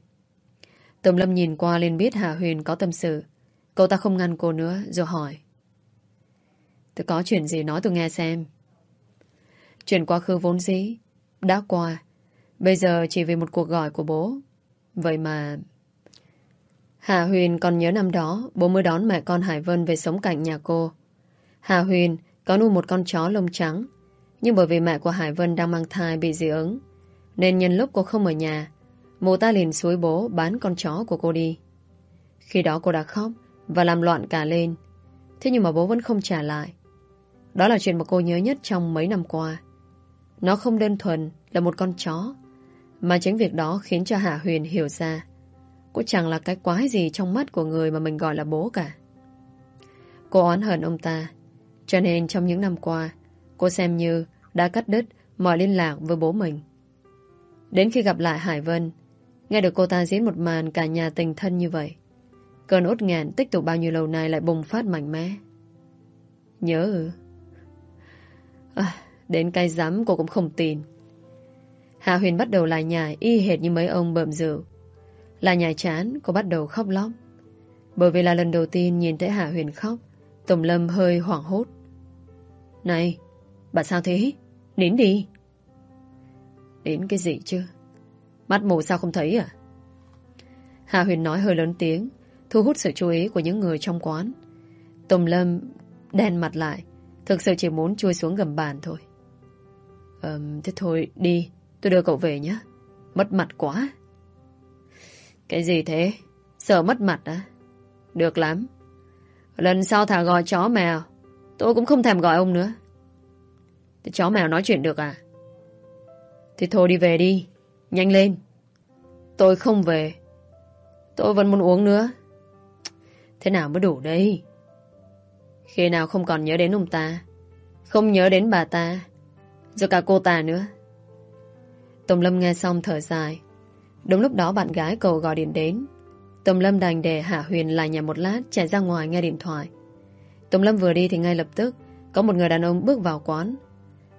Tùng Lâm nhìn qua liền biết Hà Huyền có tâm sự. Cậu ta không ngăn cô nữa, rồi hỏi. Tôi có chuyện gì nói tôi nghe xem. Chuyện quá khứ vốn dĩ. Đã qua. Bây giờ chỉ vì một cuộc gọi của bố. Vậy mà... Hà Huyền còn nhớ năm đó, bố mới đón mẹ con Hải Vân về sống cạnh nhà cô. Hà Huyền có nuôi một con chó lông trắng nhưng bởi vì mẹ của Hải Vân đang mang thai bị dị ứng, nên nhân lúc cô không ở nhà, mụ ta liền suối bố bán con chó của cô đi. Khi đó cô đã khóc và làm loạn cả lên. Thế nhưng mà bố vẫn không trả lại. Đó là chuyện mà cô nhớ nhất trong mấy năm qua. Nó không đơn thuần là một con chó, mà chính việc đó khiến cho Hạ Huyền hiểu ra Cô chẳng là cái quái gì trong mắt của người mà mình gọi là bố cả. Cô oán hận ông ta. Cho nên trong những năm qua, cô xem như đã cắt đứt mọi liên lạc với bố mình. Đến khi gặp lại Hải Vân, nghe được cô ta diễn một màn cả nhà tình thân như vậy. Cơn ốt ngàn tích tụ bao nhiêu lâu nay lại bùng phát mạnh mẽ. Nhớ ư? À, đến cái giám cô cũng không tin. Hạ Huyền bắt đầu lại nhải y hệt như mấy ông bợm rượu. Là nhài chán cô bắt đầu khóc lóc Bởi vì là lần đầu tiên nhìn thấy Hạ Huyền khóc Tùng Lâm hơi hoảng hốt này Bà sao thế? Nín đi. Đến cái gì chứ? Mắt mù sao không thấy à? Hà Huyền nói hơi lớn tiếng Thu hút sự chú ý của những người trong quán. Tùng Lâm đen mặt lại Thực sự chỉ muốn chui xuống gầm bàn thôi. Um, thế thôi đi Tôi đưa cậu về nhé. Mất mặt quá. Cái gì thế? Sợ mất mặt á? Được lắm. Lần sau thả gọi chó mèo, tôi cũng không thèm gọi ông nữa. Thế chó mèo nói chuyện được à? Thì thôi đi về đi. Nhanh lên. Tôi không về. Tôi vẫn muốn uống nữa. Thế nào mới đủ đây? Khi nào không còn nhớ đến ông ta, không nhớ đến bà ta, rồi cả cô ta nữa. Tùng Lâm nghe xong thở dài, Đúng lúc đó bạn gái cậu gọi điện đến Tùng Lâm đành để Hạ Huyền lại nhà một lát Chạy ra ngoài nghe điện thoại Tùng Lâm vừa đi thì ngay lập tức, Có một người đàn ông bước vào quán.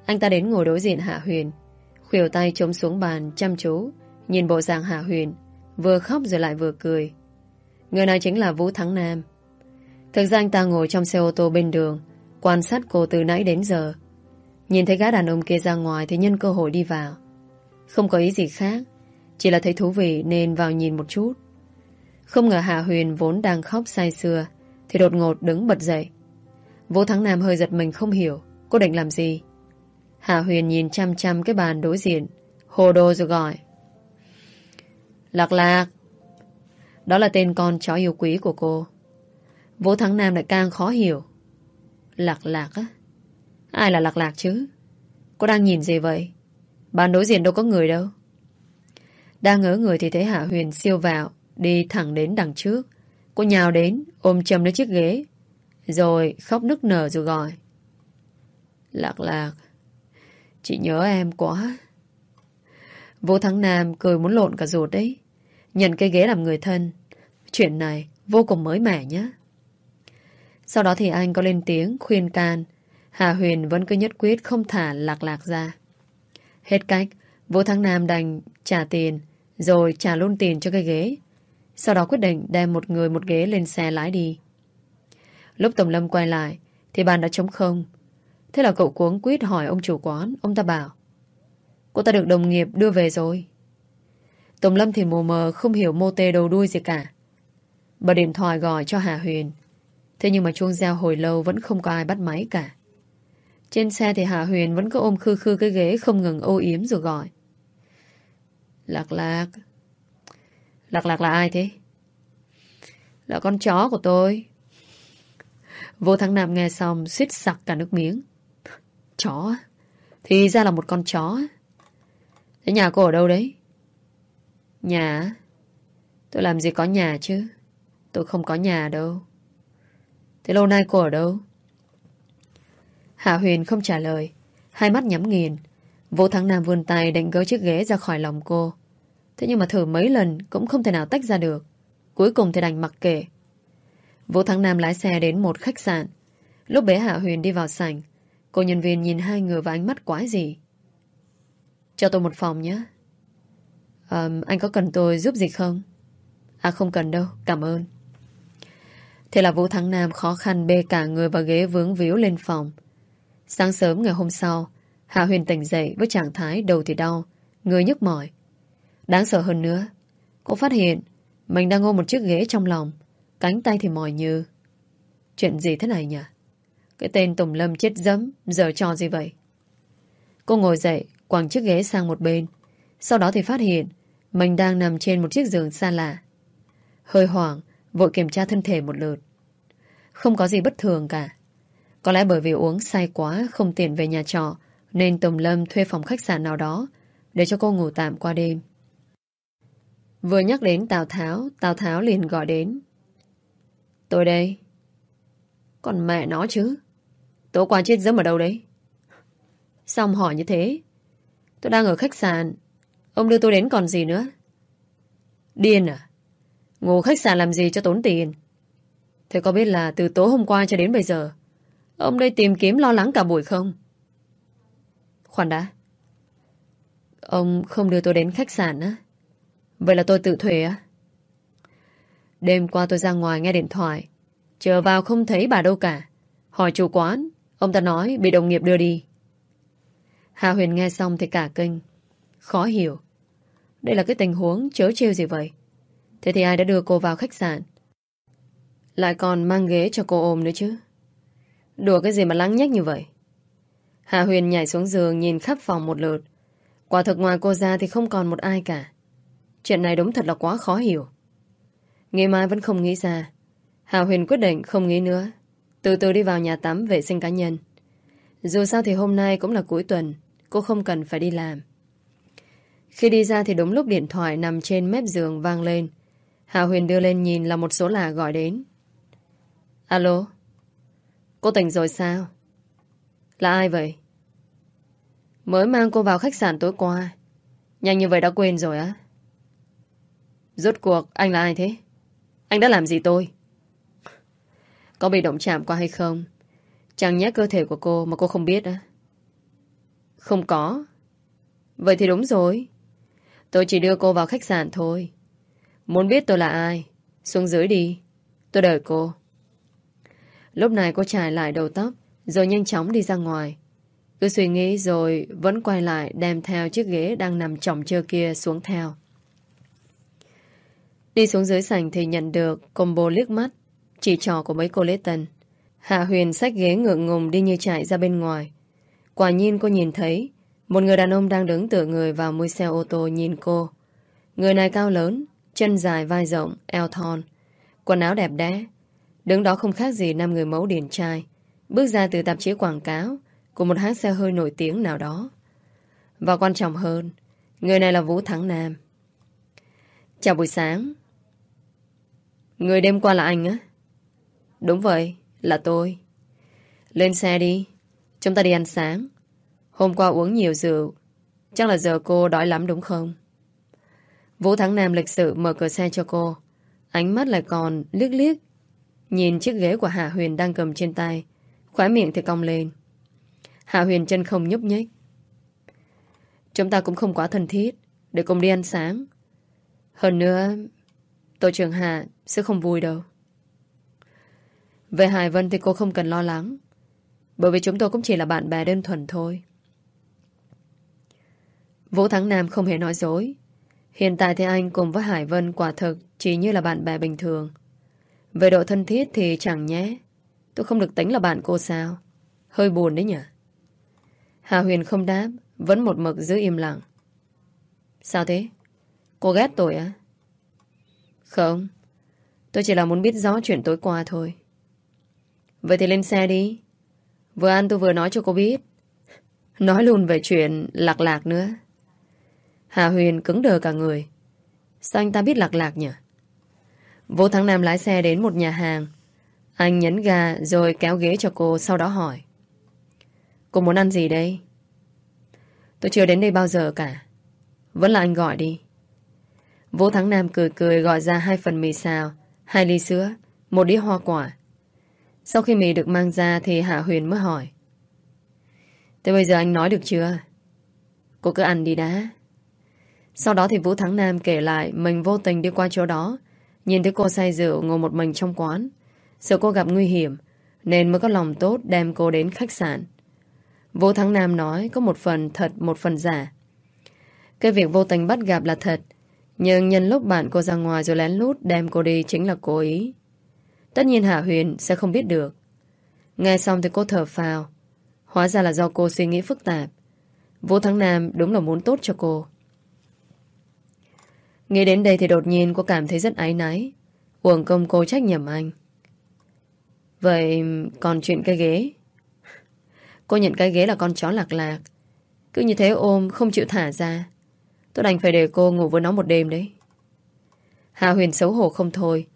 Anh ta đến ngồi đối diện Hạ Huyền. Khuỷu tay chống xuống bàn, chăm chú, Nhìn bộ dạng Hạ Huyền, Vừa khóc rồi lại vừa cười. Người này chính là Vũ Thắng Nam. Thực ra anh ta ngồi trong xe ô tô bên đường, Quan sát cô từ nãy đến giờ. Nhìn thấy gã đàn ông kia ra ngoài Thì nhân cơ hội đi vào. Không có ý gì khác, chỉ là thấy thú vị nên vào nhìn một chút. Không ngờ Hạ Huyền vốn đang khóc say sưa, thì đột ngột đứng bật dậy. Vũ Thắng Nam hơi giật mình không hiểu cô định làm gì. Hạ Huyền nhìn chăm chăm cái bàn đối diện hồ đồ rồi gọi. Lạc lạc. Đó là tên con chó yêu quý của cô. Vũ Thắng Nam lại càng khó hiểu. Lạc lạc á? Ai là lạc lạc chứ? Cô đang nhìn gì vậy? Bàn đối diện đâu có người đâu. Đang ngỡ người thì thấy Hạ Huyền siêu vào, đi thẳng đến đằng trước. Cô nhào đến, ôm chầm lấy chiếc ghế. Rồi khóc nức nở rồi gọi. Lạc lạc, chị nhớ em quá. Vô Thắng Nam cười muốn lộn cả ruột đấy. Nhận cái ghế làm người thân. Chuyện này vô cùng mới mẻ nhá Sau đó thì anh có lên tiếng khuyên can. Hà Huyền vẫn cứ nhất quyết không thả lạc lạc ra. Hết cách, Vô Thắng Nam đành trả tiền rồi trả luôn tiền cho cái ghế Sau đó quyết định đem một người một ghế lên xe lái đi Lúc Tổng Lâm quay lại, Thì bàn đã trống không. Thế là cậu cuống quyết hỏi ông chủ quán, Ông ta bảo, Cô ta được đồng nghiệp đưa về rồi. Tổng Lâm thì mù mờ, không hiểu mô tê đầu đuôi gì cả. Bật điện thoại gọi cho Hà Huyền. Thế nhưng mà chuông reo hồi lâu Vẫn không có ai bắt máy cả. Trên xe thì Hà Huyền vẫn cứ ôm khư khư cái ghế Không ngừng ô yếm rồi gọi. Lạc lạc. Lạc lạc là ai thế? Là con chó của tôi. Vô Thắng Nam nghe xong, suýt sặc cả nước miếng. Chó Thì ra là một con chó Thế nhà cô ở đâu đấy? Nhà Tôi làm gì có nhà chứ? Tôi không có nhà đâu. Thế lâu nay cô ở đâu? Hạ Huyền không trả lời. Hai mắt nhắm nghiền. Vô Thắng Nam vươn tay định gỡ chiếc ghế ra khỏi lòng cô. Thế nhưng mà thử mấy lần cũng không thể nào tách ra được. Cuối cùng thì đành mặc kệ. Vũ Thắng Nam lái xe đến một khách sạn. Lúc bé Hạ Huyền đi vào sảnh, cô nhân viên nhìn hai người và ánh mắt quái gì. Cho tôi một phòng nhé. À, anh có cần tôi giúp gì không? À không cần đâu, cảm ơn. Thế là Vũ Thắng Nam khó khăn bê cả người và ghế vướng víu lên phòng. Sáng sớm ngày hôm sau, Hạ Huyền tỉnh dậy với trạng thái đầu thì đau, người nhức mỏi. Đáng sợ hơn nữa, cô phát hiện Mình đang ôm một chiếc ghế trong lòng Cánh tay thì mỏi như. Chuyện gì thế này nhỉ? Cái tên Tùng Lâm chết dẫm Giờ cho gì vậy? Cô ngồi dậy, quẳng chiếc ghế sang một bên. Sau đó thì phát hiện, Mình đang nằm trên một chiếc giường xa lạ. Hơi hoảng, Vội kiểm tra thân thể một lượt. Không có gì bất thường cả. Có lẽ bởi vì uống say quá, Không tiền về nhà trọ, Nên Tùng Lâm thuê phòng khách sạn nào đó Để cho cô ngủ tạm qua đêm. Vừa nhắc đến Tào Tháo Tào Tháo liền gọi đến. Tôi đây. Còn mẹ nó chứ? Tối qua chết dẫm ở đâu đấy? Xong hỏi như thế. Tôi đang ở khách sạn. Ông đưa tôi đến còn gì nữa? Điên à? Ngủ khách sạn làm gì cho tốn tiền? Thế có biết là từ tối hôm qua cho đến bây giờ, Ông đây tìm kiếm lo lắng cả buổi không? Khoan đã. Ông không đưa tôi đến khách sạn á. Vậy là tôi tự thuê á. Đêm qua tôi ra ngoài nghe điện thoại. Chờ vào không thấy bà đâu cả. Hỏi chủ quán, Ông ta nói bị đồng nghiệp đưa đi. Hà Huyền nghe xong thì cả kinh. Khó hiểu. Đây là cái tình huống chớ trêu gì vậy? Thế thì ai đã đưa cô vào khách sạn? Lại còn mang ghế cho cô ôm nữa chứ. Đùa cái gì mà lắng nhách như vậy? Hà Huyền nhảy xuống giường Nhìn khắp phòng một lượt. Quả thực ngoài cô ra thì không còn một ai cả. Chuyện này đúng thật là quá khó hiểu. Ngày mai vẫn không nghĩ ra. Hà Huyền quyết định không nghĩ nữa. Từ từ đi vào nhà tắm vệ sinh cá nhân. Dù sao thì hôm nay cũng là cuối tuần, Cô không cần phải đi làm. Khi đi ra thì đúng lúc điện thoại Nằm trên mép giường vang lên. Hà Huyền đưa lên nhìn là một số lạ gọi đến. Alo? Cô tỉnh rồi sao? Là ai vậy? Mới mang cô vào khách sạn tối qua. Nhanh như vậy đã quên rồi á. Rốt cuộc anh là ai thế? Anh đã làm gì tôi? Có bị động chạm qua hay không? Chẳng nhé cơ thể của cô Mà cô không biết á. Không có. Vậy thì đúng rồi. Tôi chỉ đưa cô vào khách sạn thôi. Muốn biết tôi là ai, Xuống dưới đi. Tôi đợi cô. Lúc này cô trải lại đầu tóc, Rồi nhanh chóng đi ra ngoài. Cứ suy nghĩ rồi vẫn quay lại Đem theo chiếc ghế đang nằm chồng chơ kia xuống theo. Đi xuống dưới sảnh thì nhận được combo liếc mắt Chỉ trò của mấy cô lễ tân. Hạ Huyền xách ghế ngượng ngùng đi như chạy ra bên ngoài. Quả nhiên cô nhìn thấy Một người đàn ông đang đứng tựa người vào môi xe ô tô nhìn cô. Người này cao lớn Chân dài vai rộng, eo thon Quần áo đẹp đẽ. Đứng đó không khác gì năm người mẫu điển trai. Bước ra từ tạp chí quảng cáo Của một hãng xe hơi nổi tiếng nào đó. Và quan trọng hơn Người này là Vũ Thắng Nam. Chào buổi sáng Người đêm qua là anh á? Đúng vậy, là tôi. Lên xe đi. Chúng ta đi ăn sáng. Hôm qua uống nhiều rượu. Chắc là giờ cô đói lắm đúng không? Vũ Thắng Nam lịch sự mở cửa xe cho cô. Ánh mắt lại còn liếc liếc. Nhìn chiếc ghế của Hạ Huyền đang cầm trên tay. Khóe miệng thì cong lên. Hạ Huyền chân không nhúc nhích. Chúng ta cũng không quá thân thiết. Để cùng đi ăn sáng. Hơn nữa, Tổ Trường Hà sẽ không vui đâu. Về Hải Vân thì cô không cần lo lắng. Bởi vì chúng tôi cũng chỉ là bạn bè đơn thuần thôi. Vũ Thắng Nam không hề nói dối. Hiện tại thì anh cùng với Hải Vân quả thực chỉ như là bạn bè bình thường. Về độ thân thiết thì chẳng nhé. Tôi không được tính là bạn cô sao. Hơi buồn đấy nhỉ. Hà Huyền không đáp, vẫn một mực giữ im lặng. Sao thế? Cô ghét tôi á? Không. Tôi chỉ là muốn biết rõ chuyện tối qua thôi. Vậy thì lên xe đi. Vừa ăn tôi vừa nói cho cô biết. Nói luôn về chuyện lạc lạc nữa. Hà Huyền cứng đờ cả người. Sao anh ta biết lạc lạc nhỉ? Vô Thắng Nam lái xe đến một nhà hàng. Anh nhấn ga rồi kéo ghế cho cô sau đó hỏi. Cô muốn ăn gì đây? Tôi chưa đến đây bao giờ cả. Vẫn là anh gọi đi. Vũ Thắng Nam cười cười gọi ra hai phần mì xào, hai ly sữa, một đĩa hoa quả. Sau khi mì được mang ra thì Hạ Huyền mới hỏi. Thế bây giờ anh nói được chưa? Cô cứ ăn đi đã. Sau đó thì Vũ Thắng Nam kể lại mình vô tình đi qua chỗ đó, nhìn thấy cô say rượu ngồi một mình trong quán. Sợ cô gặp nguy hiểm, nên mới có lòng tốt đem cô đến khách sạn. Vũ Thắng Nam nói có một phần thật, một phần giả. Cái việc vô tình bắt gặp là thật, nhưng nhân lúc bạn cô ra ngoài rồi lén lút đem cô đi chính là cố ý. Tất nhiên Hạ Huyền sẽ không biết được. Nghe xong thì cô thở phào. Hóa ra là do cô suy nghĩ phức tạp. Vũ Thắng Nam đúng là muốn tốt cho cô. Nghĩ đến đây thì đột nhiên cô cảm thấy rất áy náy. Uổng công cô trách nhầm anh. Vậy còn chuyện cái ghế? Cô nhận cái ghế là con chó lạc lạc. Cứ như thế ôm không chịu thả ra. Tôi đành phải để cô ngủ với nó một đêm đấy. Hà Huyền xấu hổ không thôi.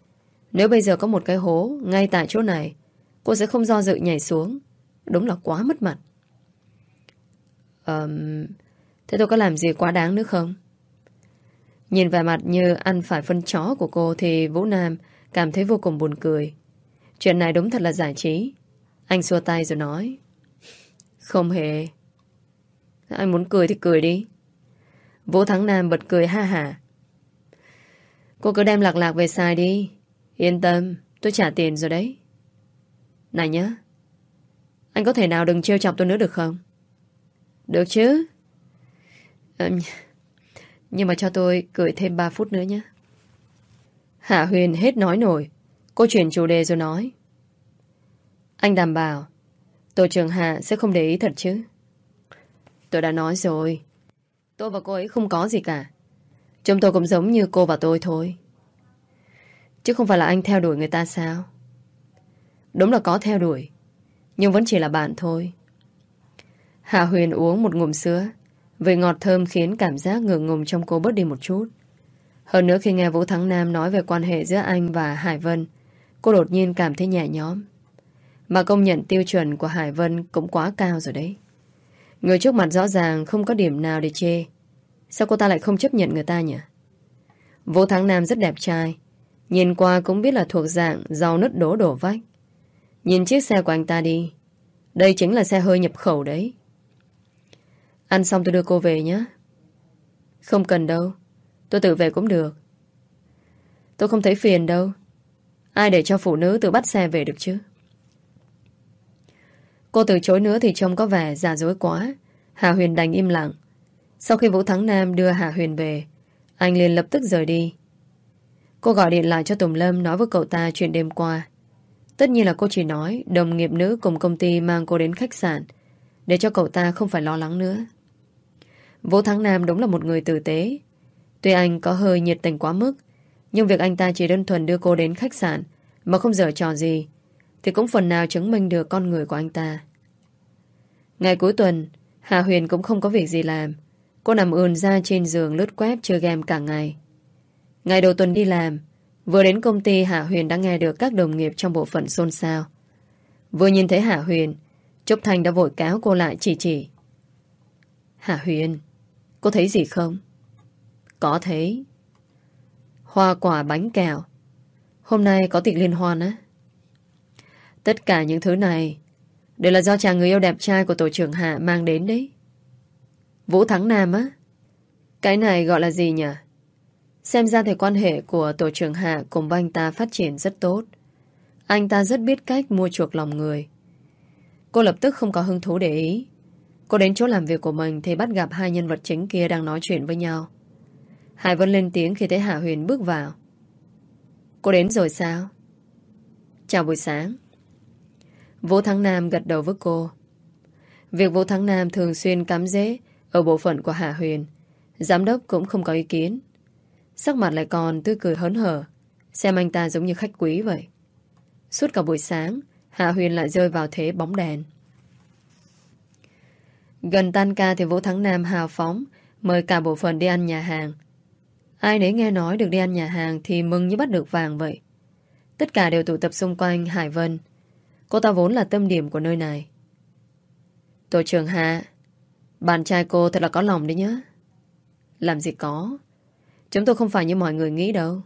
Nếu bây giờ có một cái hố ngay tại chỗ này, cô sẽ không do dự nhảy xuống. Đúng là quá mất mặt. Um, thế tôi có làm gì quá đáng nữa không? Nhìn vẻ mặt như ăn phải phân chó của cô thì Vũ Nam cảm thấy vô cùng buồn cười. Chuyện này đúng thật là giải trí. Anh xua tay rồi nói. Không hề. Anh muốn cười thì cười đi. Vũ Thắng Nam bật cười ha hả. Cô cứ đem lạc lạc về xài đi. Yên tâm, tôi trả tiền rồi đấy. Này nhá. Anh có thể nào đừng trêu chọc tôi nữa được không? Được chứ. À, nhưng mà cho tôi cười thêm 3 phút nữa nhé. Hạ Huyền hết nói nổi. Cô chuyển chủ đề rồi nói. Anh đảm bảo Tổ trưởng Hạ sẽ không để ý thật chứ Tôi đã nói rồi Tôi và cô ấy không có gì cả. Chúng tôi cũng giống như cô và tôi thôi. Chứ không phải là anh theo đuổi người ta sao? Đúng là có theo đuổi, Nhưng vẫn chỉ là bạn thôi. Hạ Huyền uống một ngụm sữa, Vị ngọt thơm khiến cảm giác ngượng ngùng trong cô bớt đi một chút. Hơn nữa khi nghe Vũ Thắng Nam nói về quan hệ giữa anh và Hải Vân, Cô đột nhiên cảm thấy nhẹ nhõm. Mà công nhận tiêu chuẩn của Hải Vân cũng quá cao rồi đấy. Người trước mặt rõ ràng không có điểm nào để chê. Sao cô ta lại không chấp nhận người ta nhỉ? Vũ Thắng Nam rất đẹp trai. Nhìn qua cũng biết là thuộc dạng Giàu nứt đổ đổ vách. Nhìn chiếc xe của anh ta đi. Đây chính là xe hơi nhập khẩu đấy. Ăn xong tôi đưa cô về nhé. Không cần đâu. Tôi tự về cũng được. Tôi không thấy phiền đâu. Ai để cho phụ nữ tự bắt xe về được chứ? Cô từ chối nữa thì trông có vẻ giả dối quá. Hà Huyền đành im lặng. Sau khi Vũ Thắng Nam đưa Hà Huyền về, Anh liền lập tức rời đi. Cô gọi điện lại cho Tùng Lâm Nói với cậu ta chuyện đêm qua. Tất nhiên là cô chỉ nói Đồng nghiệp nữ cùng công ty mang cô đến khách sạn Để cho cậu ta không phải lo lắng nữa. Vũ Thắng Nam đúng là một người tử tế. Tuy anh có hơi nhiệt tình quá mức, Nhưng việc anh ta chỉ đơn thuần đưa cô đến khách sạn Mà không dở trò gì Thì cũng phần nào chứng minh được con người của anh ta. Ngày cuối tuần, Hà Huyền cũng không có việc gì làm. Cô nằm ườn ra trên giường lướt web chơi game cả ngày. Ngày đầu tuần đi làm, Vừa đến công ty Hạ Huyền đã nghe được các đồng nghiệp trong bộ phận xôn xao. Vừa nhìn thấy Hạ Huyền, Trúc Thanh đã vội cáo cô lại chỉ chỉ. Hạ Huyền, Cô thấy gì không? Có thấy. Hoa quả bánh kẹo. Hôm nay có tiệc liên hoan á. Tất cả những thứ này Đều là do chàng người yêu đẹp trai của tổ trưởng Hạ mang đến đấy Vũ Thắng Nam á, Cái này gọi là gì nhỉ? Xem ra thì quan hệ của tổ trưởng Hạ cùng với anh ta phát triển rất tốt. Anh ta rất biết cách mua chuộc lòng người. Cô lập tức không có hứng thú để ý. Cô đến chỗ làm việc của mình thì bắt gặp hai nhân vật chính kia đang nói chuyện với nhau. Hải Vân lên tiếng khi thấy Hạ Huyền bước vào. Cô đến rồi sao? Chào buổi sáng. Vũ Thắng Nam gật đầu với cô. Việc Vũ Thắng Nam thường xuyên cắm dễ ở bộ phận của Hạ Huyền. Giám đốc cũng không có ý kiến. Sắc mặt lại còn tươi cười hớn hở. Xem anh ta giống như khách quý vậy. Suốt cả buổi sáng, Hạ Huyền lại rơi vào thế bóng đèn. Gần tan ca thì Vũ Thắng Nam hào phóng mời cả bộ phận đi ăn nhà hàng. Ai nấy nghe nói được đi ăn nhà hàng thì mừng như bắt được vàng vậy. Tất cả đều tụ tập xung quanh Hải Vân. Cô ta vốn là tâm điểm của nơi này. Tổ trưởng Hạ, bạn trai cô thật là có lòng đấy nhá. Làm gì có. Chúng tôi không phải như mọi người nghĩ đâu.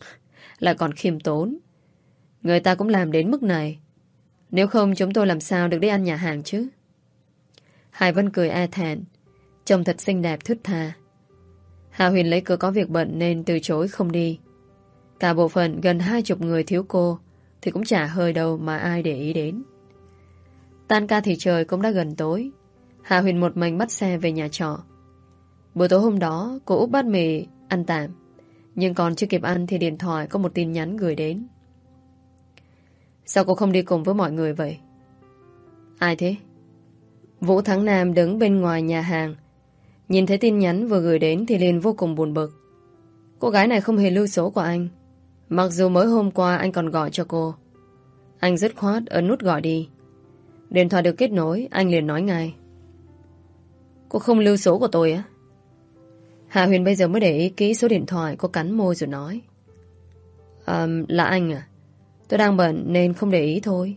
Lại còn khiêm tốn. Người ta cũng làm đến mức này. Nếu không chúng tôi làm sao được đi ăn nhà hàng chứ? Hải Vân cười e thẹn. Trông thật xinh đẹp thướt tha. Hà Huyền lấy cớ có việc bận nên từ chối không đi. Cả bộ phận gần hai chục người thiếu cô thì cũng chả hơi đâu mà ai để ý đến. Tan ca thì trời cũng đã gần tối. Hà Huyền một mình bắt xe về nhà trọ. Buổi tối hôm đó, cô Úc bắt mì ăn tạm. Nhưng còn chưa kịp ăn thì điện thoại có một tin nhắn gửi đến. Sao cô không đi cùng với mọi người vậy? Ai thế? Vũ Thắng Nam đứng bên ngoài nhà hàng. Nhìn thấy tin nhắn vừa gửi đến thì liền vô cùng buồn bực. Cô gái này không hề lưu số của anh. Mặc dù mới hôm qua anh còn gọi cho cô. Anh dứt khoát ấn nút gọi đi. Điện thoại được kết nối, anh liền nói ngay. Cô không lưu số của tôi á? Hạ Huyền bây giờ mới để ý kỹ số điện thoại Cô cắn môi rồi nói um, Là anh à Tôi đang bận nên không để ý thôi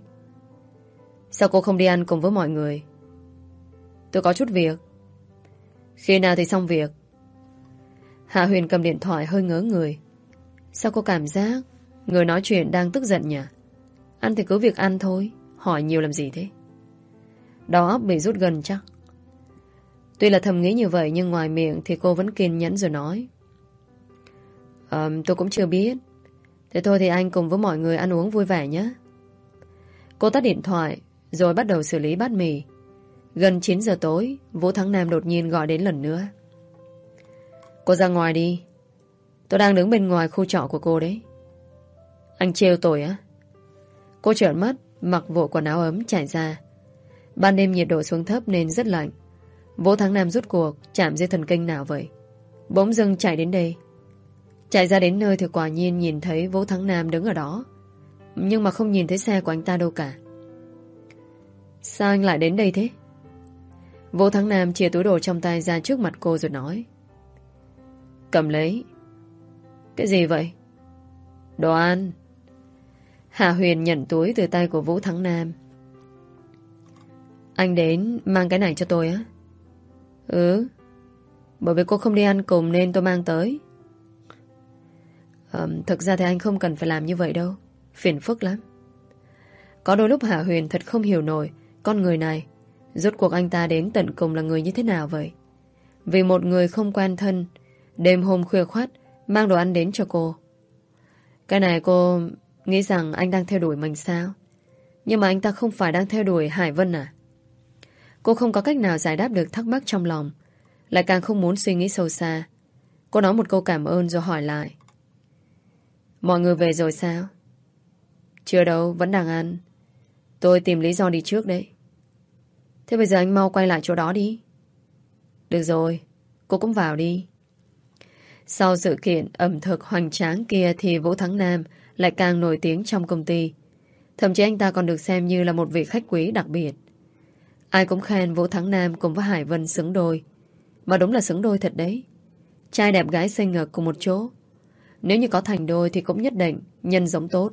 Sao cô không đi ăn cùng với mọi người Tôi có chút việc Khi nào thì xong việc Hạ Huyền cầm điện thoại hơi ngớ người Sao cô cảm giác Người nói chuyện đang tức giận nhỉ Ăn thì cứ việc ăn thôi Hỏi nhiều làm gì thế Đó bị rút gần chắc Tuy là thầm nghĩ như vậy nhưng ngoài miệng thì cô vẫn kiên nhẫn rồi nói. Um, tôi cũng chưa biết. Thế thôi thì anh cùng với mọi người ăn uống vui vẻ nhé. Cô tắt điện thoại rồi bắt đầu xử lý bát mì. Gần 9 giờ tối, Vũ Thắng Nam đột nhiên gọi đến lần nữa. Cô ra ngoài đi. Tôi đang đứng bên ngoài khu trọ của cô đấy. Anh trêu tôi á? Cô trợn mắt, mặc vội quần áo ấm chạy ra. Ban đêm nhiệt độ xuống thấp nên rất lạnh. Vũ Thắng Nam rút cuộc Chạm dây thần kinh nào vậy Bỗng dưng chạy đến đây Chạy ra đến nơi thì quả nhiên nhìn thấy Vũ Thắng Nam đứng ở đó Nhưng mà không nhìn thấy xe của anh ta đâu cả Sao anh lại đến đây thế Vũ Thắng Nam chia túi đồ trong tay ra trước mặt cô rồi nói Cầm lấy cái gì vậy? Đồ ăn. Hạ Huyền nhận túi từ tay của Vũ Thắng Nam. Anh đến mang cái này cho tôi á. Ừ. Bởi vì cô không đi ăn cùng nên tôi mang tới. À, Thực ra thì anh không cần phải làm như vậy đâu. Phiền phức lắm. Có đôi lúc Hạ Huyền thật không hiểu nổi Con người này Rốt cuộc anh ta đến tận cùng là người như thế nào vậy? Vì một người không quen thân Đêm hôm khuya khoát Mang đồ ăn đến cho cô. Cái này cô nghĩ rằng anh đang theo đuổi mình sao? Nhưng mà anh ta không phải đang theo đuổi Hải Vân à? Cô không có cách nào giải đáp được thắc mắc trong lòng. Lại càng không muốn suy nghĩ sâu xa. Cô nói một câu cảm ơn rồi hỏi lại. Mọi người về rồi sao? Chưa đâu, vẫn đang ăn. Tôi tìm lý do đi trước đấy. Thế bây giờ anh mau quay lại chỗ đó đi. Được rồi Cô cũng vào đi. Sau sự kiện ẩm thực hoành tráng kia Thì Vũ Thắng Nam Lại càng nổi tiếng trong công ty Thậm chí anh ta còn được xem như là một vị khách quý đặc biệt Ai cũng khen Vũ Thắng Nam cùng với Hải Vân xứng đôi. Mà đúng là xứng đôi thật đấy. Trai đẹp gái xinh ở cùng một chỗ. Nếu như có thành đôi thì cũng nhất định nhân giống tốt.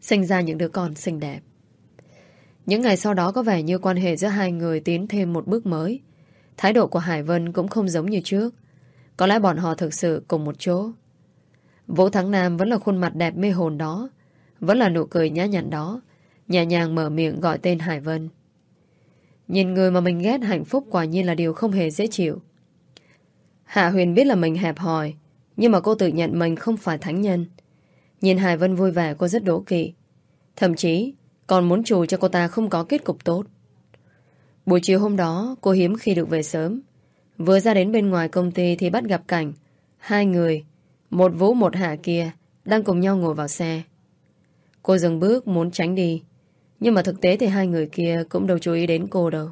Sinh ra những đứa con xinh đẹp. Những ngày sau đó có vẻ như quan hệ giữa hai người tiến thêm một bước mới. Thái độ của Hải Vân cũng không giống như trước. Có lẽ bọn họ thực sự cùng một chỗ. Vũ Thắng Nam vẫn là khuôn mặt đẹp mê hồn đó. Vẫn là nụ cười nhã nhặn đó. Nhẹ nhàng mở miệng gọi tên Hải Vân. Nhìn người mà mình ghét hạnh phúc quả nhiên là điều không hề dễ chịu. Hạ Huyền biết là mình hẹp hòi, nhưng mà cô tự nhận mình không phải thánh nhân. Nhìn Hải Vân vui vẻ cô rất đố kỵ. Thậm chí còn muốn chủ cho cô ta không có kết cục tốt. Buổi chiều hôm đó cô hiếm khi được về sớm. Vừa ra đến bên ngoài công ty thì bắt gặp cảnh hai người, một vũ một hạ kia đang cùng nhau ngồi vào xe. Cô dừng bước muốn tránh đi nhưng mà thực tế thì hai người kia cũng đâu chú ý đến cô đâu.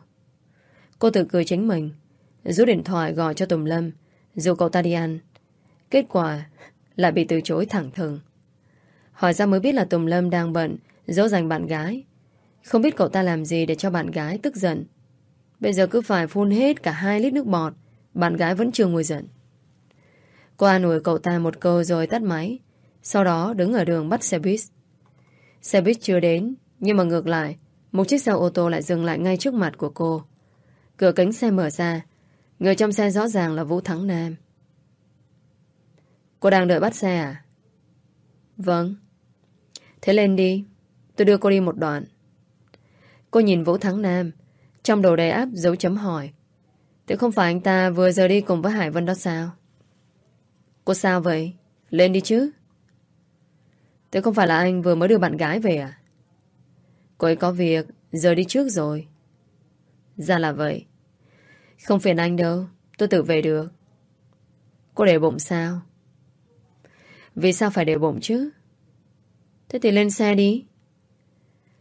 Cô tự cười chính mình, rút điện thoại gọi cho Tùng Lâm, dù cậu ta đi ăn. Kết quả lại bị từ chối thẳng thừng. Hỏi ra mới biết là Tùng Lâm đang bận, dỗ dành bạn gái. Không biết cậu ta làm gì để cho bạn gái tức giận. Bây giờ cứ phải phun hết cả hai lít nước bọt, bạn gái vẫn chưa nguôi giận. Cô an ủi cậu ta một câu rồi tắt máy, sau đó đứng ở đường bắt xe buýt. Xe buýt chưa đến, nhưng mà ngược lại, một chiếc xe ô tô lại dừng lại ngay trước mặt của cô. Cửa kính xe mở ra, người trong xe rõ ràng là Vũ Thắng Nam. Cô đang đợi bắt xe à? Vâng. Thế lên đi, tôi đưa cô đi một đoạn. Cô nhìn Vũ Thắng Nam, trong đầu đầy áp dấu chấm hỏi. Thế không phải anh ta vừa giờ đi cùng với Hải Vân đó sao? Cô sao vậy? Lên đi chứ. Thế không phải là anh vừa mới đưa bạn gái về à? Cô ấy có việc, giờ đi trước rồi. Ra là vậy. Không phiền anh đâu, tôi tự về được. Cô để bụng sao? Vì sao phải để bụng chứ? Thế thì lên xe đi.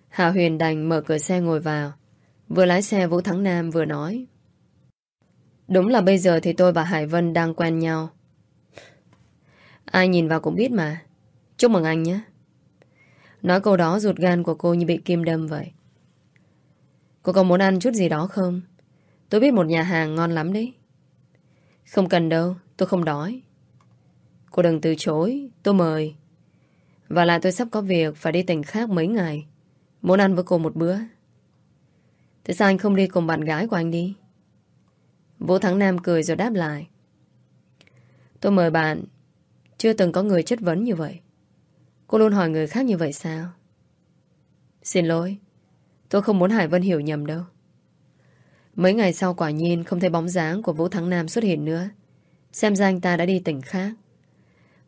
Hạ Huyền đành mở cửa xe ngồi vào. Vừa lái xe Vũ Thắng Nam vừa nói. Đúng là bây giờ thì tôi và Hải Vân đang quen nhau. Ai nhìn vào cũng biết mà. Chúc mừng anh nhé. Nói câu đó ruột gan của cô như bị kim đâm vậy. Cô có muốn ăn chút gì đó không? Tôi biết một nhà hàng ngon lắm đấy. Không cần đâu, tôi không đói. Cô đừng từ chối, tôi mời. Và lại tôi sắp có việc phải đi tỉnh khác mấy ngày. Muốn ăn với cô một bữa. Thế sao anh không đi cùng bạn gái của anh đi? Vũ Thắng Nam cười rồi đáp lại. Tôi mời bạn. Chưa từng có người chất vấn như vậy. Cô luôn hỏi người khác như vậy sao? Xin lỗi. Tôi không muốn Hải Vân hiểu nhầm đâu. Mấy ngày sau quả nhiên không thấy bóng dáng của Vũ Thắng Nam xuất hiện nữa. Xem ra anh ta đã đi tỉnh khác.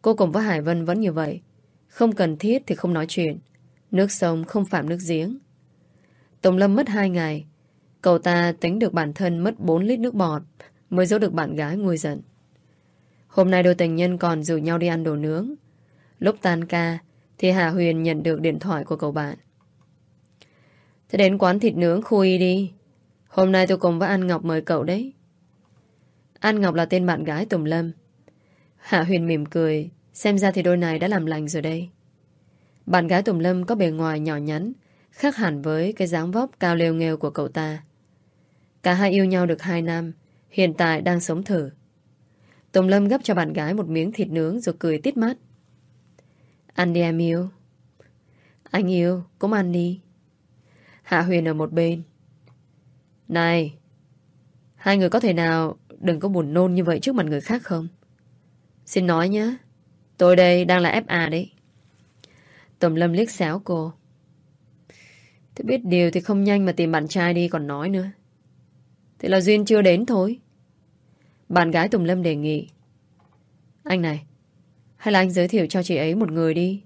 Cô cùng với Hải Vân vẫn như vậy. Không cần thiết thì không nói chuyện. Nước sông không phạm nước giếng. Tùng Lâm mất hai ngày. Cậu ta tính được bản thân mất 4 lít nước bọt mới giấu được bạn gái nguôi giận. Hôm nay đôi tình nhân còn rủ nhau đi ăn đồ nướng. Lúc tan ca thì Hà Huyền nhận được điện thoại của cậu bạn. Thế đến quán thịt nướng khu y đi. Hôm nay tôi cùng với An Ngọc mời cậu đấy. An Ngọc là tên bạn gái Tùng Lâm. Hạ Huyền mỉm cười, xem ra thì đôi này đã làm lành rồi đây. Bạn gái Tùng Lâm có bề ngoài nhỏ nhắn, khác hẳn với cái dáng vóc cao lêu nghêu của cậu ta. Cả hai yêu nhau được hai năm, hiện tại đang sống thử. Tùng Lâm gấp cho bạn gái một miếng thịt nướng rồi cười tít mắt. Ăn đi em yêu. Anh yêu, cũng ăn đi. Hạ Huyền ở một bên. Này, hai người có thể nào đừng có buồn nôn như vậy trước mặt người khác không? Xin nói nhé, tôi đây đang là FA đấy. Tùng Lâm liếc xéo cô. Thế biết điều thì không nhanh mà tìm bạn trai đi còn nói nữa. Thế là Duyên chưa đến thôi. Bạn gái Tùng Lâm đề nghị. Anh này, hay là anh giới thiệu cho chị ấy một người đi.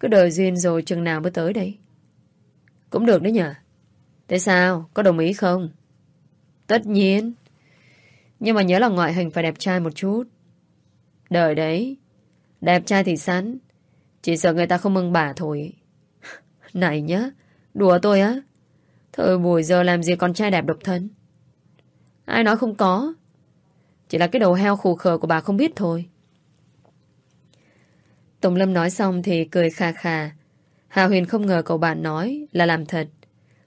Cứ đợi Duyên rồi chừng nào mới tới đấy. Cũng được đấy nhở. Thế sao? Có đồng ý không? Tất nhiên. Nhưng mà nhớ là ngoại hình phải đẹp trai một chút. Đợi đấy. Đẹp trai thì sẵn. Chỉ sợ người ta không mừng bà thôi. Này nhá. Đùa tôi á. Thời buổi giờ làm gì con trai đẹp độc thân. Ai nói không có. Chỉ là cái đầu heo khù khờ của bà không biết thôi. Tùng Lâm nói xong thì cười khà khà. Hà Huyền không ngờ cậu bạn nói là làm thật.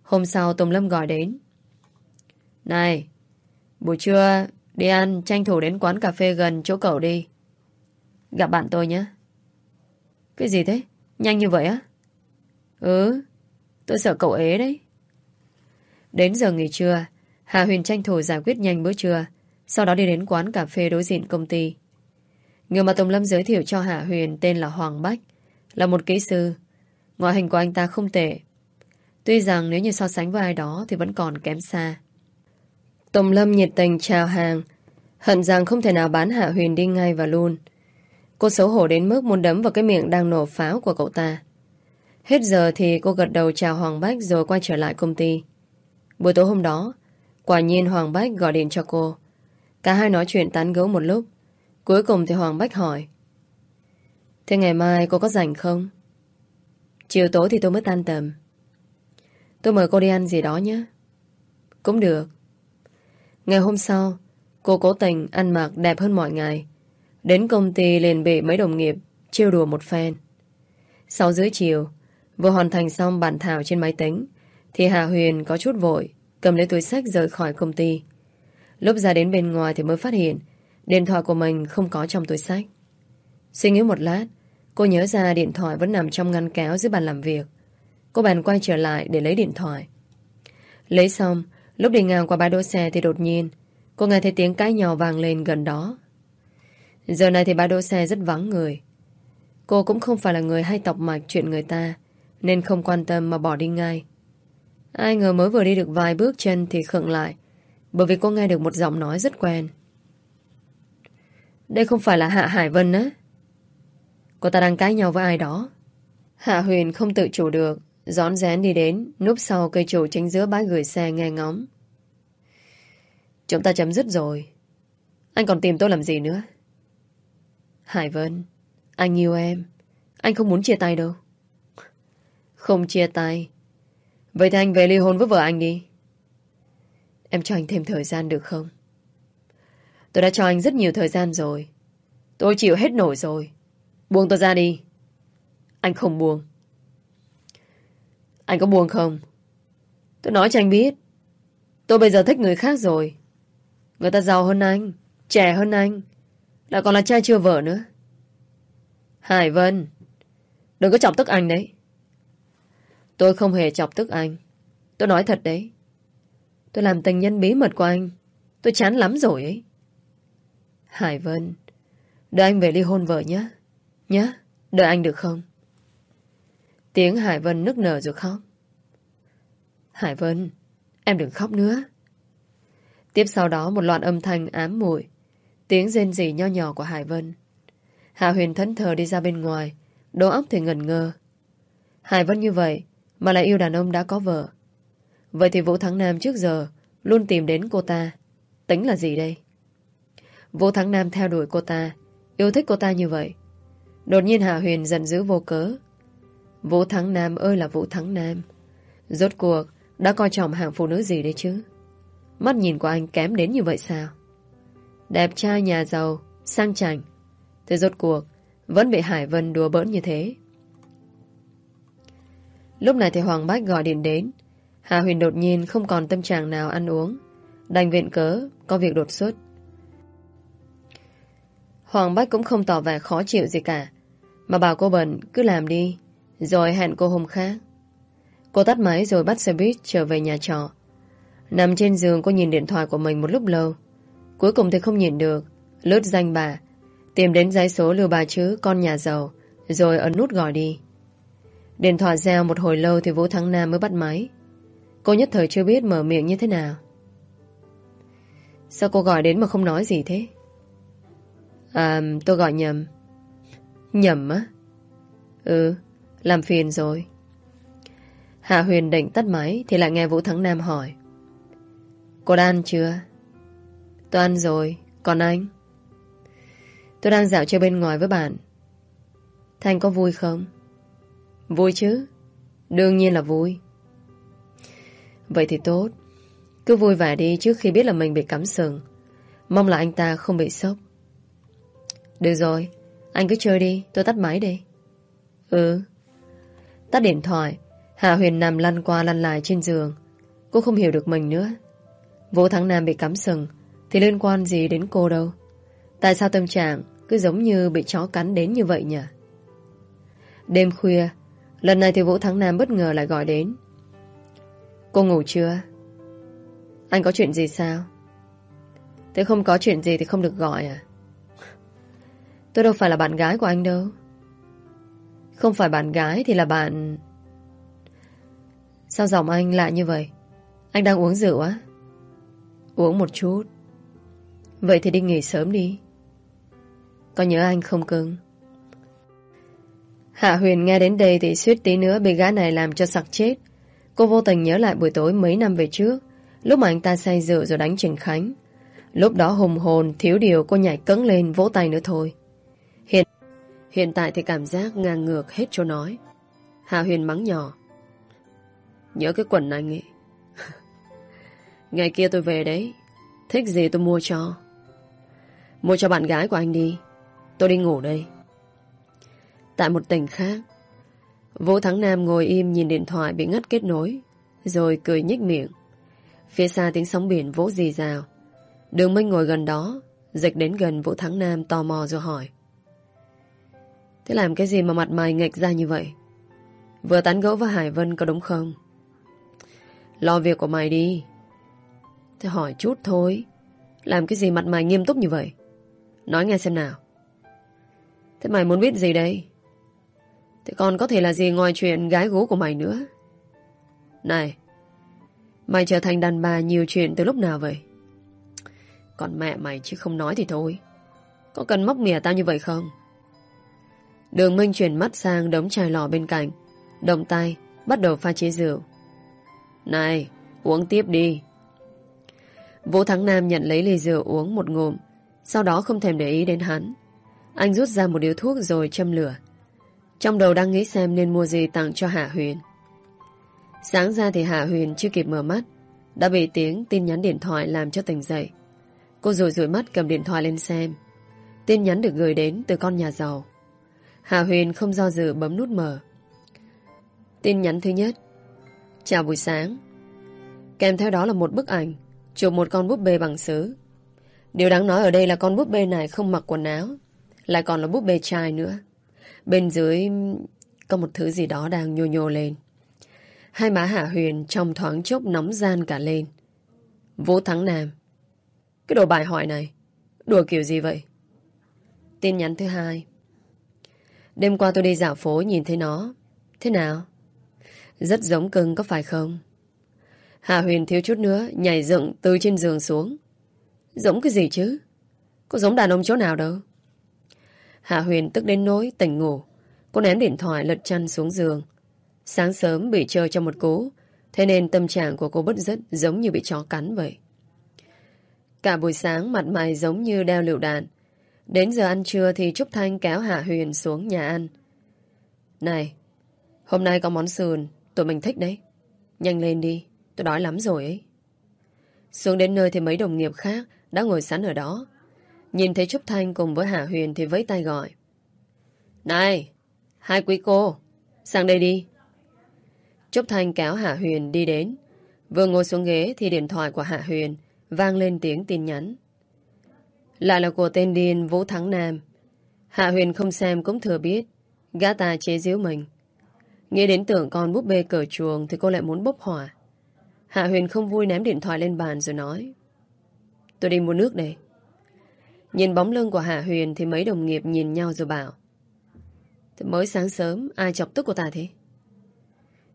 Hôm sau Tùng Lâm gọi đến. Này, buổi trưa đi ăn tranh thủ đến quán cà phê gần chỗ cậu đi. Gặp bạn tôi nhé. Cái gì thế? Nhanh như vậy á? Ừ, tôi sợ cậu ế đấy. Đến giờ nghỉ trưa, Hà Huyền tranh thủ giải quyết nhanh bữa trưa, sau đó đi đến quán cà phê đối diện công ty. Người mà Tùng Lâm giới thiệu cho Hạ Huyền tên là Hoàng Bách, là một kỹ sư. Ngoại hình của anh ta không tệ. Tuy rằng nếu như so sánh với ai đó thì vẫn còn kém xa. Tùng Lâm nhiệt tình chào hàng, hận rằng không thể nào bán Hạ Huyền đi ngay và luôn. Cô xấu hổ đến mức muốn đấm vào cái miệng đang nổ pháo của cậu ta. Hết giờ thì cô gật đầu chào Hoàng Bách rồi quay trở lại công ty. Buổi tối hôm đó, quả nhiên Hoàng Bách gọi điện cho cô. Cả hai nói chuyện tán gấu một lúc. Cuối cùng thì Hoàng Bách hỏi Thế ngày mai cô có rảnh không? Chiều tối thì tôi mới tan tầm Tôi mời cô đi ăn gì đó nhé Cũng được Ngày hôm sau Cô cố tình ăn mặc đẹp hơn mọi ngày Đến công ty liền bị mấy đồng nghiệp Trêu đùa một phen Sau dưới chiều Vừa hoàn thành xong bản thảo trên máy tính Thì Hà Huyền có chút vội Cầm lấy túi sách rời khỏi công ty Lúc ra đến bên ngoài thì mới phát hiện Điện thoại của mình không có trong túi sách. Suy nghĩ một lát, cô nhớ ra điện thoại vẫn nằm trong ngăn kéo dưới bàn làm việc. Cô bèn quay trở lại để lấy điện thoại. Lấy xong, lúc đi ngang qua bãi đỗ xe thì đột nhiên, cô nghe thấy tiếng cãi nhỏ vang lên gần đó. Giờ này thì bãi đỗ xe rất vắng người. Cô cũng không phải là người hay tọc mạch chuyện người ta, nên không quan tâm mà bỏ đi ngay. Ai ngờ mới vừa đi được vài bước chân thì khựng lại, bởi vì cô nghe được một giọng nói rất quen. Đây không phải là Hạ Hải Vân á Cô ta đang cãi nhau với ai đó Hạ Huyền không tự chủ được Gión rén đi đến Núp sau cây trụ chính giữa bãi gửi xe nghe ngóng Chúng ta chấm dứt rồi Anh còn tìm tôi làm gì nữa Hải Vân Anh yêu em. Anh không muốn chia tay đâu. Không chia tay. Vậy thì anh về ly hôn với vợ anh đi. Em cho anh thêm thời gian được không? Tôi đã cho anh rất nhiều thời gian rồi. Tôi chịu hết nổi rồi. Buông tôi ra đi. Anh không buông. Anh có buông không? Tôi nói cho anh biết. Tôi bây giờ thích người khác rồi. Người ta giàu hơn anh, trẻ hơn anh. Lại còn là trai chưa vợ nữa. Hải Vân, đừng có chọc tức anh đấy. Tôi không hề chọc tức anh. Tôi nói thật đấy. Tôi làm tình nhân bí mật của anh. Tôi chán lắm rồi ấy. Hải Vân, đợi anh về ly hôn vợ nhé. Nhé, đợi anh được không? Tiếng Hải Vân nức nở rồi khóc. Hải Vân, em đừng khóc nữa. Tiếp sau đó một loạt âm thanh ám mùi, Tiếng rên rỉ nho nhỏ của Hải Vân. Hạ Huyền thẫn thờ đi ra bên ngoài, đầu óc thì ngẩn ngơ. Hải Vân như vậy, mà lại yêu đàn ông đã có vợ. Vậy thì Vũ Thắng Nam trước giờ luôn tìm đến cô ta. Tính là gì đây? Vũ Thắng Nam theo đuổi cô ta, yêu thích cô ta như vậy. Đột nhiên Hạ Huyền giận dữ vô cớ. Vũ Thắng Nam ơi là Vũ Thắng Nam. Rốt cuộc, đã coi trọng hạng phụ nữ gì đấy chứ? Mắt nhìn của anh kém đến như vậy sao? Đẹp trai nhà giàu, sang chảnh. Thế rốt cuộc, vẫn bị Hải Vân đùa bỡn như thế. Lúc này thì Hoàng Bách gọi điện đến. Hà Huyền đột nhiên không còn tâm trạng nào ăn uống. Đành viện cớ, có việc đột xuất. Hoàng Bách cũng không tỏ vẻ khó chịu gì cả. Mà bảo cô bận cứ làm đi. Rồi hẹn cô hôm khác. Cô tắt máy rồi bắt xe buýt trở về nhà trọ. Nằm trên giường cô nhìn điện thoại của mình một lúc lâu. Cuối cùng thì không nhìn được. Lướt danh bà. Tìm đến giấy số lưu bà chữ con nhà giàu. Rồi ấn nút gọi đi. Điện thoại giao một hồi lâu thì Vũ Thắng Nam mới bắt máy. Cô nhất thời chưa biết mở miệng như thế nào. Sao cô gọi đến mà không nói gì thế? À, tôi gọi nhầm. Nhầm á? Ừ, làm phiền rồi. Hạ Huyền định tắt máy thì lại nghe Vũ Thắng Nam hỏi. Cô đã ăn chưa? Tôi ăn rồi, còn anh? Tôi đang dạo chơi bên ngoài với bạn. thành có vui không? Vui chứ. Đương nhiên là vui. Vậy thì tốt. Cứ vui vẻ đi trước khi biết là mình bị cắm sừng. Mong là anh ta không bị sốc. Được rồi. Anh cứ chơi đi. Tôi tắt máy đi. Ừ. Tắt điện thoại. Hạ Huyền nằm lăn qua lăn lại trên giường. Cô không hiểu được mình nữa. Vũ Thắng Nam bị cắm sừng thì liên quan gì đến cô đâu. Tại sao tâm trạng cứ giống như bị chó cắn đến như vậy nhỉ? Đêm khuya, lần này thì Vũ Thắng Nam bất ngờ lại gọi đến. Cô ngủ chưa? Anh có chuyện gì sao? Thế không có chuyện gì thì không được gọi à? Tôi đâu phải là bạn gái của anh đâu. Không phải bạn gái thì là bạn... Sao giọng anh lạ như vậy? Anh đang uống rượu á? Uống một chút. Vậy thì đi nghỉ sớm đi. Có nhớ anh không cưng? Hạ Huyền nghe đến đây thì suýt tí nữa bị gã này làm cho sặc chết. Cô vô tình nhớ lại buổi tối mấy năm về trước, lúc mà anh ta say rượu rồi đánh Trình Khánh. Lúc đó hùng hồn, thiếu điều cô nhảy cấn lên vỗ tay nữa thôi. Hiện hiện tại thì cảm giác ngang ngược hết chỗ nói. Hạ Huyền mắng nhỏ. Nhớ cái quần anh ấy. Ngày kia tôi về đấy, thích gì tôi mua cho. Mua cho bạn gái của anh đi. Tôi đi ngủ đây. Tại một tỉnh khác, Vũ Thắng Nam ngồi im nhìn điện thoại bị ngắt kết nối, rồi cười nhích miệng. Phía xa tiếng sóng biển vỗ dì rào. Đường Minh ngồi gần đó, dịch đến gần Vũ Thắng Nam tò mò rồi hỏi. Thế làm cái gì mà mặt mày nghịch ra như vậy? Vừa tán gẫu với Hải Vân có đúng không? Lo việc của mày đi. Thế hỏi chút thôi. Làm cái gì mặt mày nghiêm túc như vậy? Nói nghe xem nào. Thế mày muốn biết gì đây? Thế còn có thể là gì ngoài chuyện gái gú của mày nữa? Này, mày trở thành đàn bà nhiều chuyện từ lúc nào vậy? Còn mẹ mày chứ không nói thì thôi. Có cần móc mỉa tao như vậy không? Đường Minh chuyển mắt sang đống chai lò bên cạnh. Động tay, bắt đầu pha chế rượu. Này, uống tiếp đi. Vũ Thắng Nam nhận lấy ly rượu uống một ngụm, sau đó không thèm để ý đến hắn. Anh rút ra một điếu thuốc rồi châm lửa. Trong đầu đang nghĩ xem nên mua gì tặng cho Hạ Huyền. Sáng ra thì Hạ Huyền chưa kịp mở mắt, đã bị tiếng tin nhắn điện thoại làm cho tỉnh dậy. Cô rủi rủi mắt cầm điện thoại lên xem. Tin nhắn được gửi đến từ con nhà giàu. Hạ Huyền không do dự bấm nút mở. Tin nhắn thứ nhất. Chào buổi sáng. Kèm theo đó là một bức ảnh, chụp một con búp bê bằng sứ. Điều đáng nói ở đây là con búp bê này không mặc quần áo, lại còn là búp bê trai nữa. Bên dưới có một thứ gì đó đang nhô nhô lên. Hai má Hạ Huyền trong thoáng chốc nóng gian cả lên. Vũ Thắng Nam. Cái đồ bài hỏi này, đùa kiểu gì vậy? Tin nhắn thứ hai. Đêm qua tôi đi dạo phố nhìn thấy nó. Thế nào? Rất giống cưng có phải không? Hạ Huyền thiếu chút nữa nhảy dựng từ trên giường xuống. Giống cái gì chứ? Có giống đàn ông chỗ nào đâu. Hạ Huyền tức đến nỗi tỉnh ngủ. Cô ném điện thoại lật chăn xuống giường. Sáng sớm bị chơi cho một cú. Thế nên tâm trạng của cô bất dứt giống như bị chó cắn vậy. Cả buổi sáng mặt mày giống như đeo lựu đạn. Đến giờ ăn trưa thì Trúc Thanh kéo Hạ Huyền xuống nhà ăn. Này, hôm nay có món sườn, tụi mình thích đấy. Nhanh lên đi, tôi đói lắm rồi ấy. Xuống đến nơi thì mấy đồng nghiệp khác đã ngồi sẵn ở đó. Nhìn thấy Trúc Thanh cùng với Hạ Huyền thì vẫy tay gọi. Này, hai quý cô, sang đây đi. Trúc Thanh kéo Hạ Huyền đi đến. Vừa ngồi xuống ghế thì điện thoại của Hạ Huyền vang lên tiếng tin nhắn. Lại là của tên điên Vũ Thắng Nam. Hạ Huyền không xem cũng thừa biết. Gã ta chế giễu mình. Nghĩ đến tưởng con búp bê cởi chuồng thì cô lại muốn bốc hỏa. Hạ Huyền không vui ném điện thoại lên bàn rồi nói. Tôi đi mua nước đây. Nhìn bóng lưng của Hạ Huyền thì mấy đồng nghiệp nhìn nhau rồi bảo. Thì mới sáng sớm ai chọc tức của ta thế?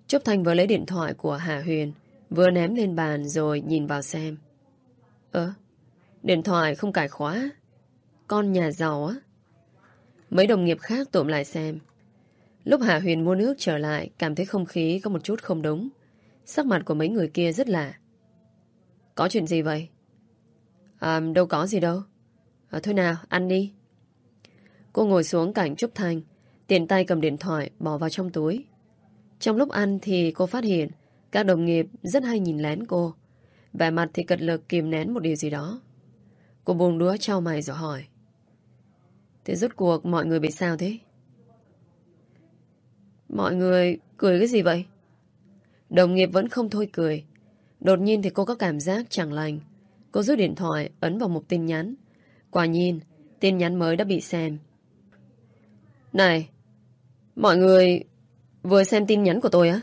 Trúc Thanh vừa lấy điện thoại của Hạ Huyền vừa ném lên bàn rồi nhìn vào xem. Ơ, điện thoại không cài khóa. Con nhà giàu á. Mấy đồng nghiệp khác tụm lại xem. Lúc Hạ Huyền mua nước trở lại cảm thấy không khí có một chút không đúng. Sắc mặt của mấy người kia rất lạ. Có chuyện gì vậy? À, đâu có gì đâu. À, thôi nào, ăn đi. Cô ngồi xuống cạnh Trúc thành tiền tay cầm điện thoại bỏ vào trong túi. Trong lúc ăn thì cô phát hiện các đồng nghiệp rất hay nhìn lén cô. Vẻ mặt thì cật lực kìm nén một điều gì đó. Cô buông đũa trao mày rồi hỏi. Thế rốt cuộc mọi người bị sao thế? Mọi người cười cái gì vậy? Đồng nghiệp vẫn không thôi cười. Đột nhiên thì cô có cảm giác chẳng lành. Cô rút điện thoại, ấn vào một tin nhắn. Quả nhiên, tin nhắn mới đã bị xem. Này, mọi người vừa xem tin nhắn của tôi á?